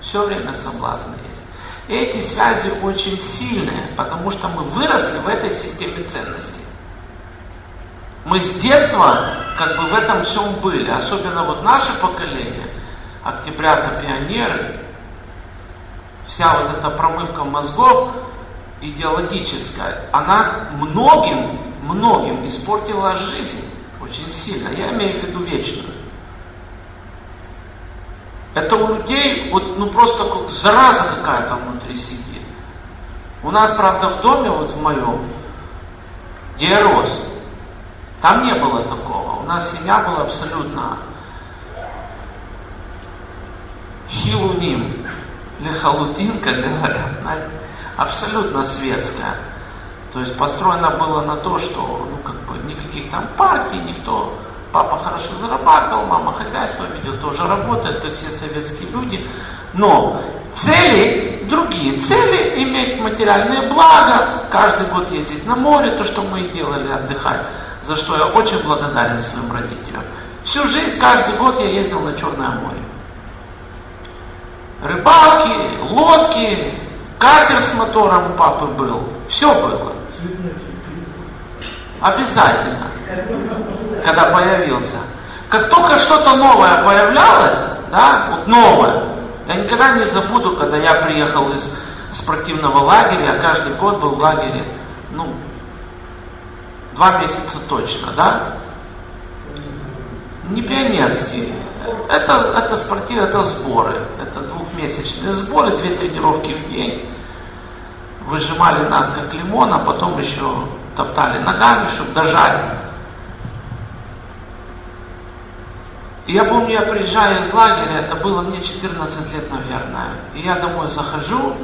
Speaker 1: Все время соблазны есть. И эти связи очень сильные, потому что мы выросли в этой системе ценностей. Мы с детства как бы в этом всем были. Особенно вот наше поколение, октябрята, пионеры, вся вот эта промывка мозгов идеологическая, она многим, многим испортила жизнь очень сильно. Я имею в виду вечную. Это у людей вот, ну просто как зараза какая-то внутри сидит. У нас, правда, в доме, вот в моем, где я рос, там не было такого. У нас семья была абсолютно хилуним, лехалутин, как говорят, абсолютно светская. То есть построено было на то, что ну, как бы никаких там партий, никто папа хорошо зарабатывал, мама хозяйство ведет, тоже работает, как все советские люди. Но цели другие. Цели иметь материальные блага, каждый год ездить на море, то, что мы и делали, отдыхать, за что я очень благодарен своим родителям. Всю жизнь, каждый год я ездил на Черное море. Рыбалки, лодки, катер с мотором у папы был. Все было. Обязательно. Когда появился. Как только что-то новое появлялось, да, вот новое, я никогда не забуду, когда я приехал из спортивного лагеря, каждый год был в лагере, ну, два месяца точно, да? Не пионерский. Это, это спортивные, это сборы. Это двухмесячные сборы, две тренировки в день. Выжимали нас как лимон, а потом еще топтали ногами, чтобы дожать. Я помню, я приезжаю из лагеря, это было мне 14 лет, наверное. И я домой захожу,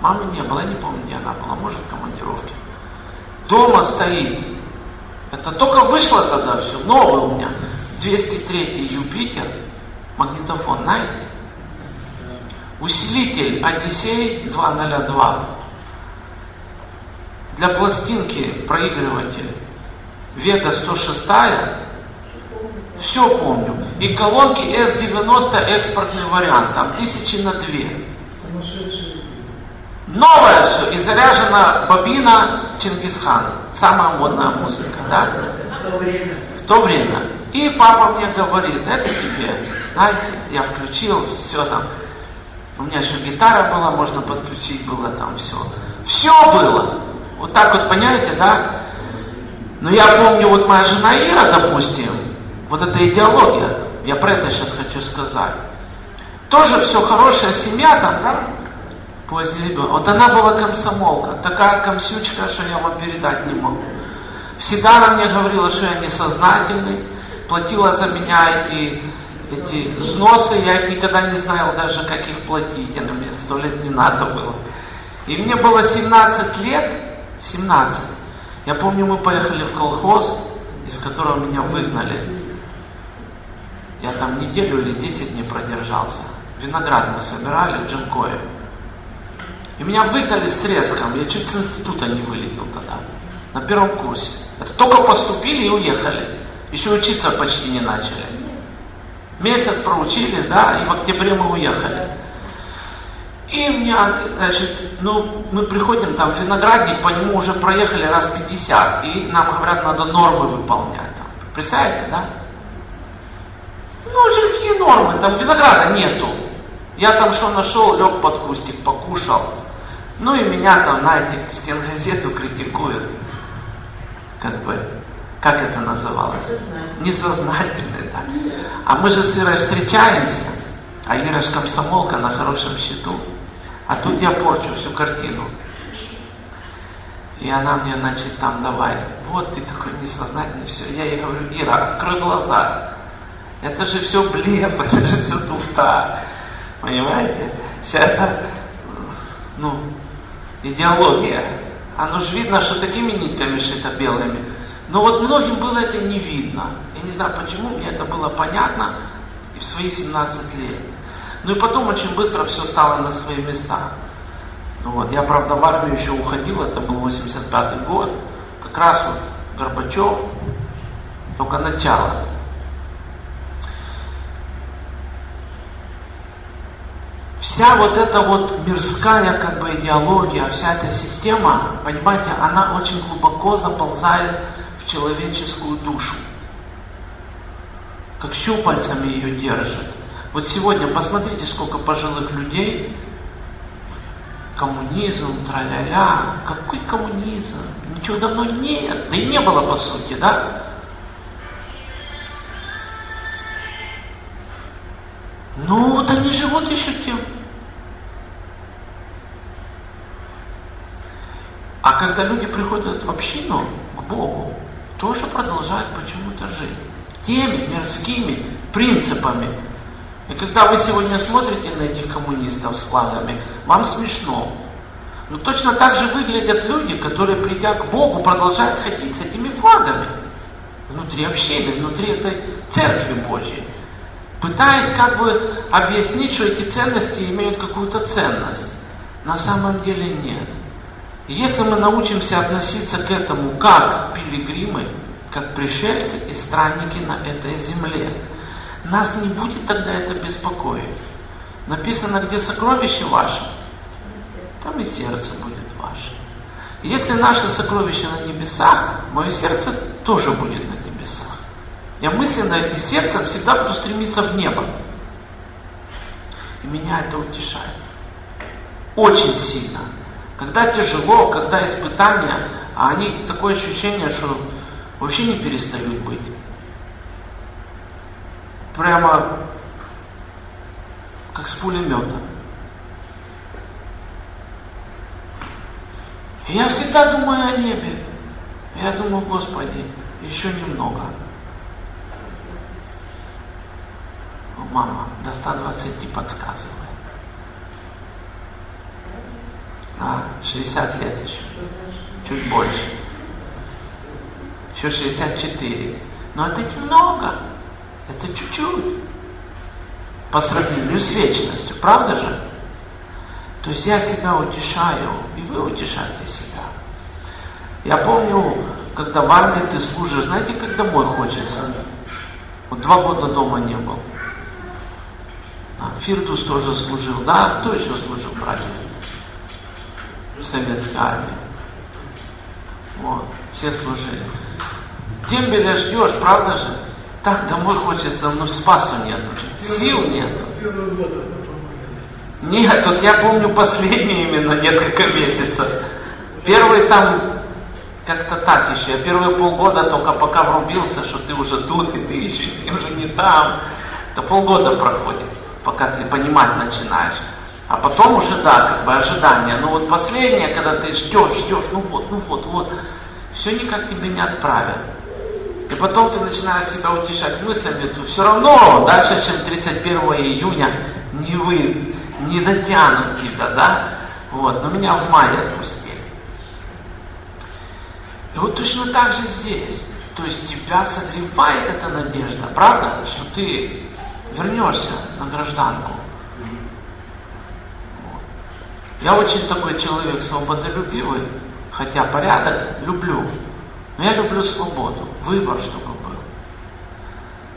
Speaker 1: мамы не было, я не помню, где она была, может, в командировке. Дома стоит. Это только вышло тогда все, новое у меня. 203 Юпитер, магнитофон, знаете? Усилитель Одиссей 202. Для пластинки проигрыватель Вега 106 все помню. И колонки S90 экспортный вариант, там тысячи на две. Новое все, и заряжена бобина Чингисхан. Самая модная музыка, да?
Speaker 4: В то время.
Speaker 1: И папа мне говорит, это тебе. Знаете, я включил, все там. У меня еще гитара была, можно подключить было там все. Все было. Вот так вот, понимаете, да? Но я помню, вот моя жена Ира, допустим, вот эта идеология, я про это сейчас хочу сказать. Тоже все хорошая семья там, да? Поздний ребенок. Вот она была комсомолка, такая комсючка, что я вам передать не могу. Всегда она мне говорила, что я несознательный, платила за меня эти, эти взносы, я их никогда не знал даже, как их платить, а мне сто лет не надо было. И мне было 17 лет, 17. Я помню, мы поехали в колхоз, из которого меня выгнали. Я там неделю или 10 не продержался. Виноград мы собирали в Джанкое. И меня выгнали с треском. Я чуть с института не вылетел тогда. На первом курсе. Это только поступили и уехали. Еще учиться почти не начали. Месяц проучились, да, и в октябре мы уехали. И меня, значит, ну, мы приходим там в виноградник, по нему уже проехали раз 50, и нам говорят, надо нормы выполнять. Там. Представляете, да? Ну, же какие нормы, там винограда нету. Я там что нашел, лег под кустик, покушал. Ну и меня там, знаете, стенгазету критикуют. Как бы, как это называлось? Несознательный, да. А мы же с Ирой встречаемся, а Ира же комсомолка на хорошем счету. А тут я порчу всю картину. И она мне, значит, там давай, вот ты такой несознательный, все. Я ей говорю, Ира, открой глаза. Это же все блеф, это же все туфта. Понимаете? Вся эта, ну, идеология. Оно же видно, что такими нитками шито белыми. Но вот многим было это не видно. Я не знаю, почему мне это было понятно и в свои 17 лет. Ну и потом очень быстро все стало на свои места. Ну вот, я, правда, в армию еще уходил, это был 85 год. Как раз вот Горбачев, только начало. вся вот эта вот мирская как бы идеология, вся эта система, понимаете, она очень глубоко заползает в человеческую душу. Как щупальцами ее держит. Вот сегодня посмотрите, сколько пожилых людей, коммунизм, траля-ля, какой коммунизм? Ничего давно нет, да и не было по сути, да? Ну, вот они живут еще тем. А когда люди приходят в общину, к Богу, тоже продолжают почему-то жить. Теми мирскими принципами. И когда вы сегодня смотрите на этих коммунистов с флагами, вам смешно. Но точно так же выглядят люди, которые, придя к Богу, продолжают ходить с этими флагами. внутри общения, внутри этой церкви Божьей. Пытаясь как бы объяснить, что эти ценности имеют какую-то ценность. На самом деле нет. Если мы научимся относиться к этому как пилигримы, как пришельцы и странники на этой земле, нас не будет тогда это беспокоить. Написано, где сокровище ваше, там и сердце будет ваше. Если наше сокровище на небесах, мое сердце тоже будет на небесах. Я мысленно и сердцем всегда буду стремиться в небо. И меня это утешает. Очень сильно. Когда тяжело, когда испытания, а они такое ощущение, что вообще не перестают быть. Прямо как с пулемета. Я всегда думаю о небе. Я думаю, Господи, еще немного. Мама, до 120 подсказывает. А, 60 лет еще. Чуть больше. Еще 64. Но это немного. Это чуть-чуть. По сравнению с вечностью. Правда же? То есть я себя утешаю, и вы утешаете себя. Я помню, когда в армии ты служишь, знаете, как домой хочется? Вот два года дома не был. А, Фирдус тоже служил, да? Кто еще служил, братья? В советской армии. Вот, все служили. Дембеля ждешь, правда же? Так домой хочется, но спасу нет уже, сил нету. Нет, тут я помню последние именно несколько месяцев. Первый там как-то так еще. Я первые полгода только пока врубился, что ты уже тут, и ты еще ты уже не там. Это полгода проходит, пока ты понимать начинаешь. А потом уже, да, как бы ожидание. Но вот последнее, когда ты ждешь, ждешь, ну вот, ну вот, вот, все никак тебе не отправят. Потом ты начинаешь себя утешать мыслями, то все равно дальше, чем 31 июня, не вы, не дотянут тебя, да? Вот, но меня в мае отпустили. И вот точно так же здесь. То есть тебя согревает эта надежда, правда? Что ты вернешься на гражданку. Я очень такой человек свободолюбивый, хотя порядок люблю. Но я люблю свободу, выбор, чтобы был.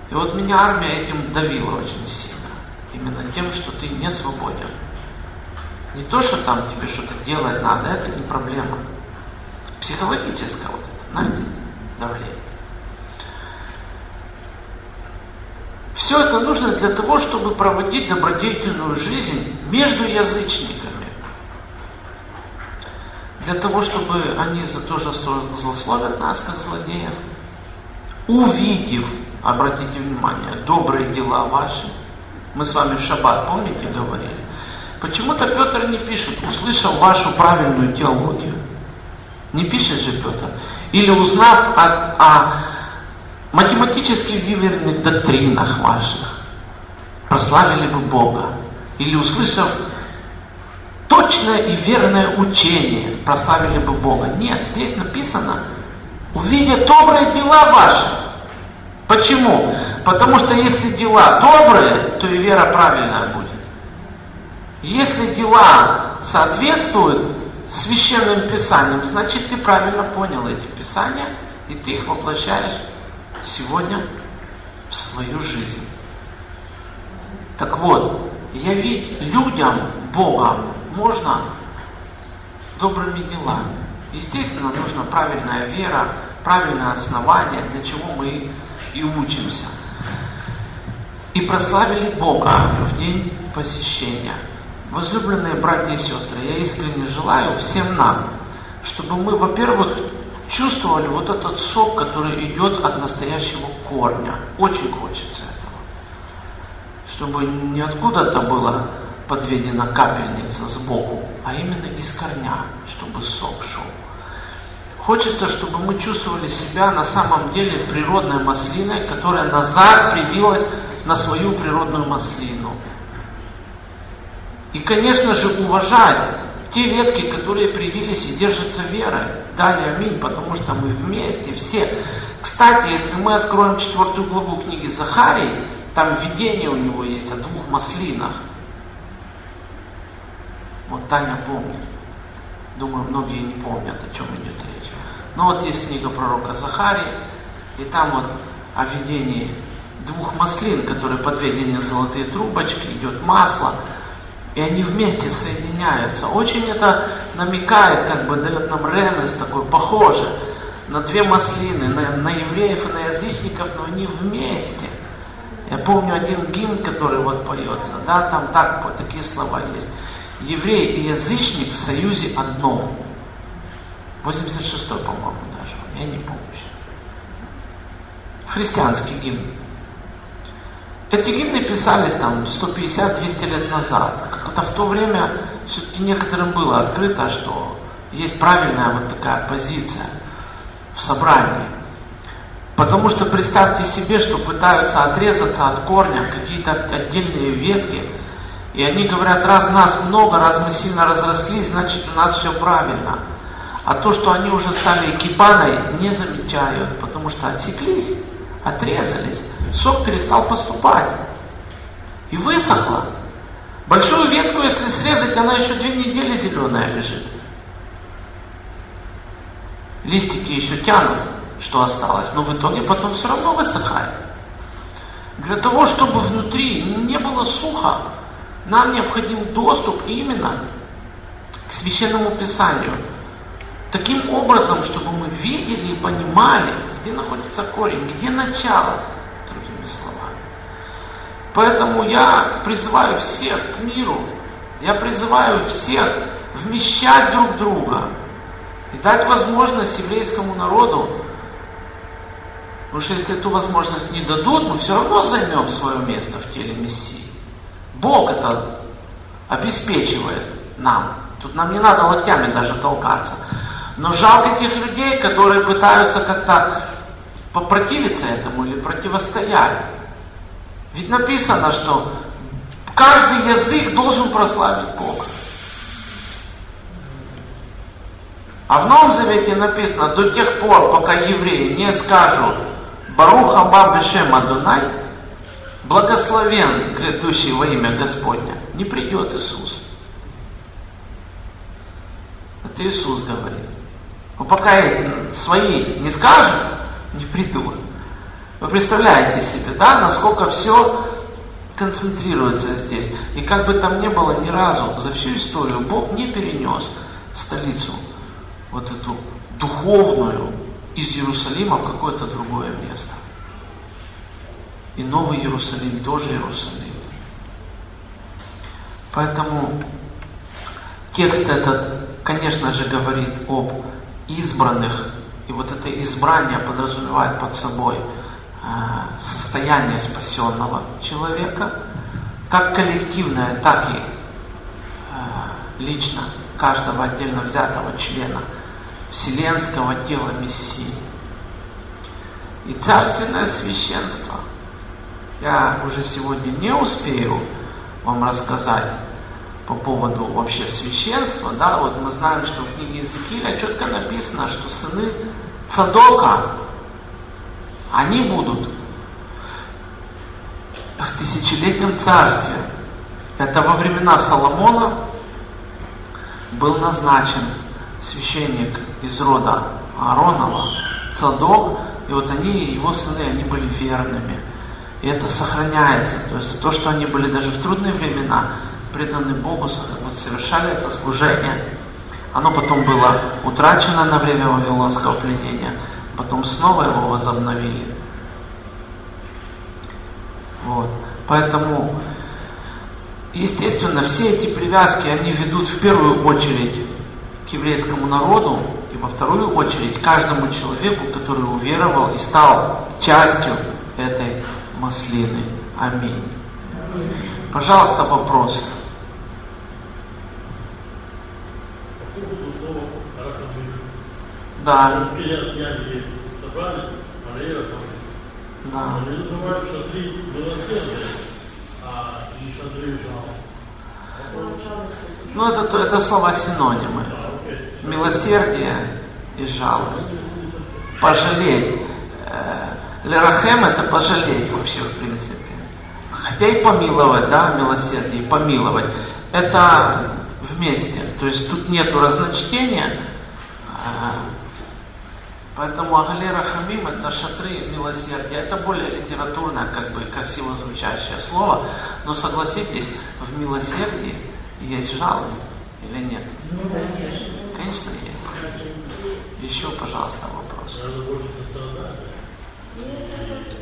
Speaker 1: И вот меня армия этим давила очень сильно. Именно тем, что ты не свободен. Не то, что там тебе что-то делать надо, это не проблема. Психологическое вот это, знаете, давление. Все это нужно для того, чтобы проводить добродетельную жизнь между язычниками. Для того, чтобы они за то, что злословят нас, как злодеев, увидев, обратите внимание, добрые дела ваши, мы с вами в шаббат, помните, говорили? Почему-то Петр не пишет, услышал вашу правильную теологию. Не пишет же Петр. Или узнав о, о математически выверенных доктринах ваших, прославили бы Бога. Или услышав точное и верное учение, прославили бы Бога. Нет, здесь написано, увидя добрые дела ваши. Почему? Потому что если дела добрые, то и вера правильная будет. Если дела соответствуют священным писаниям, значит ты правильно понял эти писания, и ты их воплощаешь сегодня в свою жизнь. Так вот, явить людям Бога можно добрыми делами. Естественно, нужна правильная вера, правильное основание, для чего мы и учимся и прославили Бога в день посещения. Возлюбленные братья и сестры, я искренне желаю всем нам, чтобы мы, во-первых, чувствовали вот этот сок, который идет от настоящего корня. Очень хочется этого. Чтобы не откуда-то была подведена капельница сбоку, а именно из корня, чтобы сок шел. Хочется, чтобы мы чувствовали себя на самом деле природной маслиной, которая назад привилась на свою природную маслину. И, конечно же, уважать те ветки, которые привились и держатся верой. Дали аминь, потому что мы вместе все Кстати, если мы откроем четвертую главу книги Захарии, там видение у него есть о двух маслинах. Вот Таня помнит. Думаю, многие не помнят, о чем идет речь. Но вот есть книга пророка Захарии, и там вот о видении двух маслин, которые подведены золотые трубочки, идет масло, и они вместе соединяются. Очень это намекает, как бы дает нам ремес такой, похоже на две маслины, на, на евреев и на язычников, но они вместе. Я помню один гимн, который вот поется, да, там так, вот такие слова есть. Еврей и язычник в союзе одном. 86-й, по-моему, даже, я не помню сейчас. Христианский гимн. Эти гимны писались там 150-200 лет назад. Как-то в то время все-таки некоторым было открыто, что есть правильная вот такая позиция в собрании. Потому что представьте себе, что пытаются отрезаться от корня какие-то отдельные ветки, и они говорят, раз нас много, раз мы сильно разрослись, значит у нас все правильно. А то, что они уже стали экипаной, не замечают, потому что отсеклись, отрезались, сок перестал поступать. И высохло. Большую ветку, если срезать, она еще две недели зеленая лежит. Листики еще тянут, что осталось, но в итоге потом все равно высыхает. Для того, чтобы внутри не было сухо, нам необходим доступ именно к священному писанию. Таким образом, чтобы мы видели и понимали, где находится корень, где начало, другими словами. Поэтому я призываю всех к миру, я призываю всех вмещать друг друга и дать возможность еврейскому народу, потому что если эту возможность не дадут, мы все равно займем свое место в теле Мессии. Бог это обеспечивает нам. Тут нам не надо локтями даже толкаться. Но жалко тех людей, которые пытаются как-то попротивиться этому или противостоять. Ведь написано, что каждый язык должен прославить Бога. А в Новом Завете написано, до тех пор, пока евреи не скажут Баруха Бабишем Адунай, благословен грядущий во имя Господня, не придет Иисус. Это Иисус говорит. Но пока эти свои не скажут, не придут. Вы представляете себе, да, насколько все концентрируется здесь. И как бы там ни было ни разу за всю историю, Бог не перенес столицу, вот эту духовную, из Иерусалима в какое-то другое место. И Новый Иерусалим тоже Иерусалим. Поэтому текст этот, конечно же, говорит об избранных. И вот это избрание подразумевает под собой э, состояние спасенного человека, как коллективное, так и э, лично каждого отдельно взятого члена вселенского тела Мессии. И царственное священство – я уже сегодня не успею вам рассказать по поводу вообще священства, да, вот мы знаем, что в книге Иезекииля четко написано, что сыны Цадока, они будут в тысячелетнем царстве. Это во времена Соломона был назначен священник из рода Ааронова, Цадок, и вот они, его сыны, они были верными. И это сохраняется. То есть то, что они были даже в трудные времена преданы Богу, вот совершали это служение. Оно потом было утрачено на время Вавилонского пленения, потом снова его возобновили. Вот. Поэтому, естественно, все эти привязки, они ведут в первую очередь к еврейскому народу, и во вторую очередь каждому человеку, который уверовал и стал частью этой маслины. Аминь. Пожалуйста, вопрос. Да. Да. Ну, это, это слова синонимы. Милосердие и жалость. Пожалеть. Э, Лерахем это пожалеть вообще, в принципе. Хотя и помиловать, да, милосердие, помиловать. Это вместе. То есть тут нету разночтения. Поэтому Агалера Хамим это шатры милосердия. Это более литературное, как бы красиво звучащее слово. Но согласитесь, в милосердии есть жалость или нет? Конечно, есть. Еще, пожалуйста, вопрос.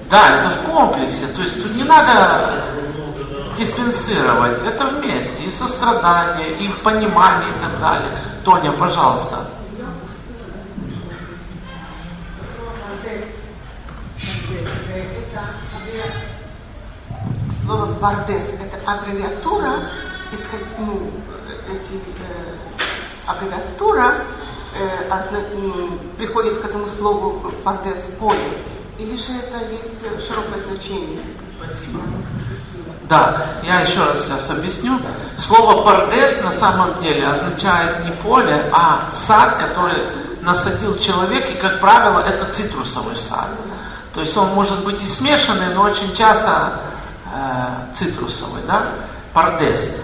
Speaker 1: Да, это в комплексе. То есть тут не надо диспенсировать. Это вместе. И сострадание, и в понимании и так далее. Тоня, пожалуйста.
Speaker 5: Слово «бардес» – это аббревиатура, ну, эти, э, аббревиатура э, озна, э, приходит к этому слову «бардес» поле. Или же это есть широкое значение?
Speaker 1: Спасибо. Да, я еще раз сейчас объясню. Слово «пардес» на самом деле означает не поле, а сад, который насадил человек, и, как правило, это цитрусовый сад. То есть он может быть и смешанный, но очень часто э, цитрусовый, да? Пардес.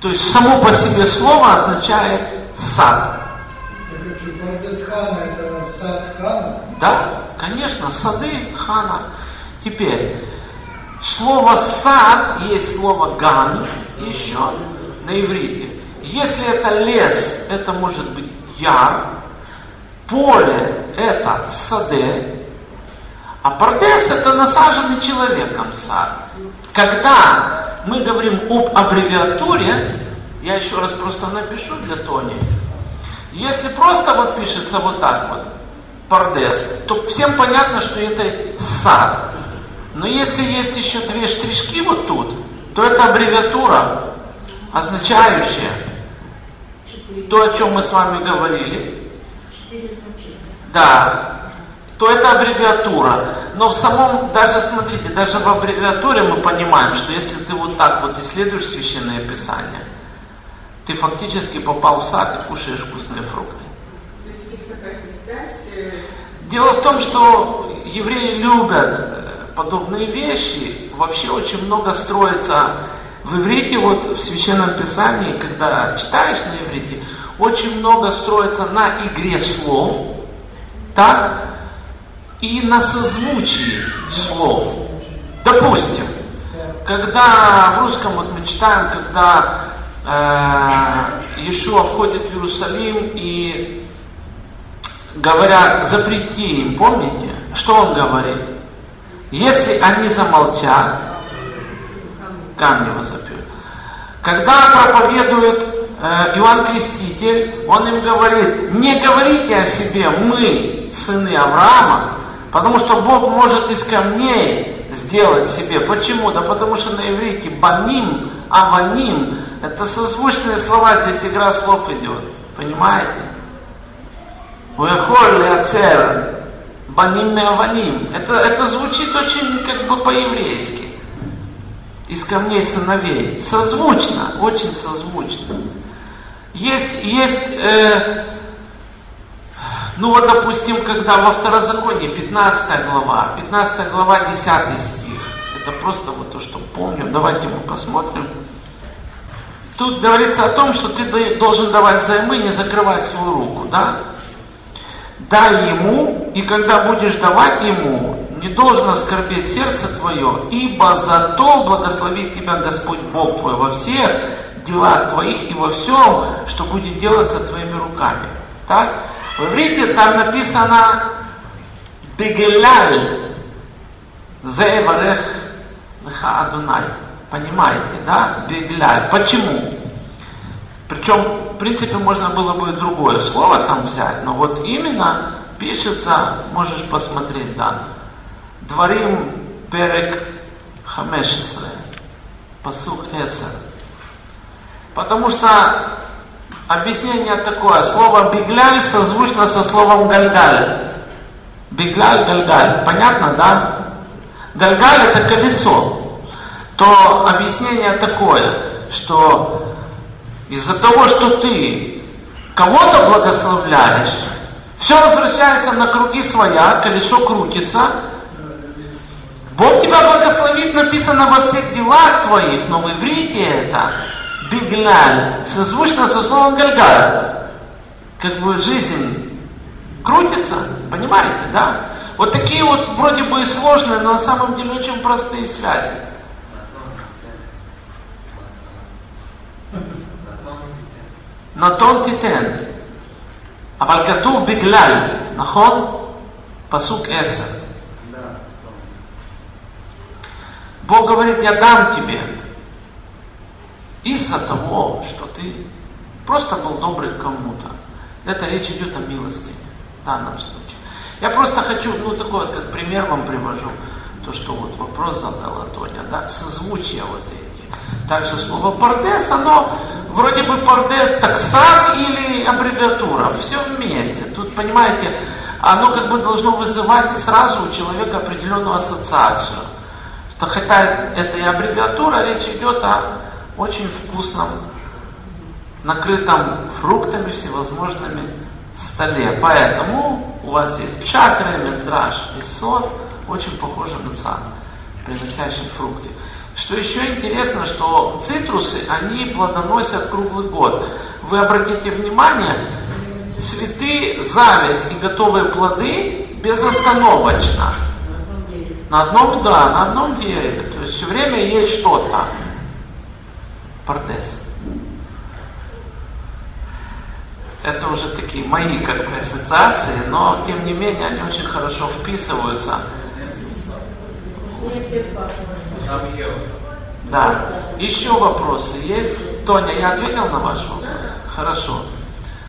Speaker 1: То есть само по себе слово означает сад.
Speaker 2: Пардес хана это сад хана?
Speaker 1: Да, конечно, сады хана. Теперь, слово сад, есть слово ган еще на иврите. Если это лес, это может быть яр, поле это саде, а пардес это насаженный человеком сад. Когда мы говорим об аббревиатуре, я еще раз просто напишу для Тони. Если просто вот пишется вот так вот, пардес, то всем понятно, что это сад. Но если есть еще две штришки вот тут, то это аббревиатура, означающая то, о чем мы с вами говорили. Да, то это аббревиатура. Но в самом, даже смотрите, даже в аббревиатуре мы понимаем, что если ты вот так вот исследуешь священное писание, ты фактически попал в сад и кушаешь вкусные фрукты. Дело в том, что евреи любят э, подобные вещи. Вообще очень много строится в иврите, вот в Священном Писании, когда читаешь на иврите, очень много строится на игре слов, так, и на созвучии слов. Допустим, когда в русском вот мы читаем, когда э, Иешуа входит в Иерусалим и говорят, запрети им, помните? Что он говорит? Если они замолчат, камни возопьют. Когда проповедует э, Иоанн Креститель, он им говорит, не говорите о себе, мы сыны Авраама, Потому что Бог может из камней сделать себе. Почему? Да потому что на иврите баним, аваним, это созвучные слова, здесь игра слов идет. Понимаете? Уехоль ацер, баним аваним. Это, это звучит очень как бы по-еврейски. Из камней сыновей. Созвучно, очень созвучно. Есть, есть э, ну вот, допустим, когда во Второзаконии, 15 глава, 15 глава, 10 стих, это просто вот то, что помню, давайте мы посмотрим. Тут говорится о том, что ты должен давать взаймы, не закрывать свою руку, да? Дай ему, и когда будешь давать ему, не должно оскорбить сердце твое, ибо зато благословит тебя Господь Бог твой во всех делах твоих и во всем, что будет делаться твоими руками. Так? В иврите там написано Бегеляль Зееварех Леха Адунай. Понимаете, да? Бегляль. Почему? Причем, в принципе, можно было бы другое слово там взять, но вот именно пишется, можешь посмотреть, да. Дворим Перек Хамешесре. Пасух Эсер. Потому что Объяснение такое. Слово бигляль созвучно со словом гальгаль. Бигляль, гальгаль. Понятно, да? Гальгаль это колесо. То объяснение такое, что из-за того, что ты кого-то благословляешь, Все возвращается на круги своя, колесо крутится. Бог тебя благословит, написано во всех делах твоих, но в иврите это бигляль, созвучно со словом гальгаль. Как бы жизнь крутится, понимаете, да? Вот такие вот вроде бы и сложные, но на самом деле очень простые связи. נתון תיתן. אבל כתוב בגלל, נכון? פסוק עשר. Бог говорит, я дам тебе из-за того, что ты просто был добрый кому-то. Это речь идет о милости в данном случае. Я просто хочу, ну такой вот как пример вам привожу, то, что вот вопрос задала Тоня, да, созвучие вот эти. Также слово пардес, оно вроде бы пардес, таксат или аббревиатура, все вместе. Тут, понимаете, оно как бы должно вызывать сразу у человека определенную ассоциацию. Что хотя это и аббревиатура, речь идет о очень вкусном, накрытом фруктами всевозможными столе. Поэтому у вас есть чакры, мездраж и сот, очень похожи на цан, приносящий фрукты. Что еще интересно, что цитрусы, они плодоносят круглый год. Вы обратите внимание, цветы, зависть и готовые плоды безостановочно. На одном, да, на одном дереве. То есть все время есть что-то. Пардес. Это уже такие мои как бы ассоциации, но тем не менее они очень хорошо вписываются. Да. Еще вопросы есть? Тоня, я ответил на ваш вопрос? Хорошо.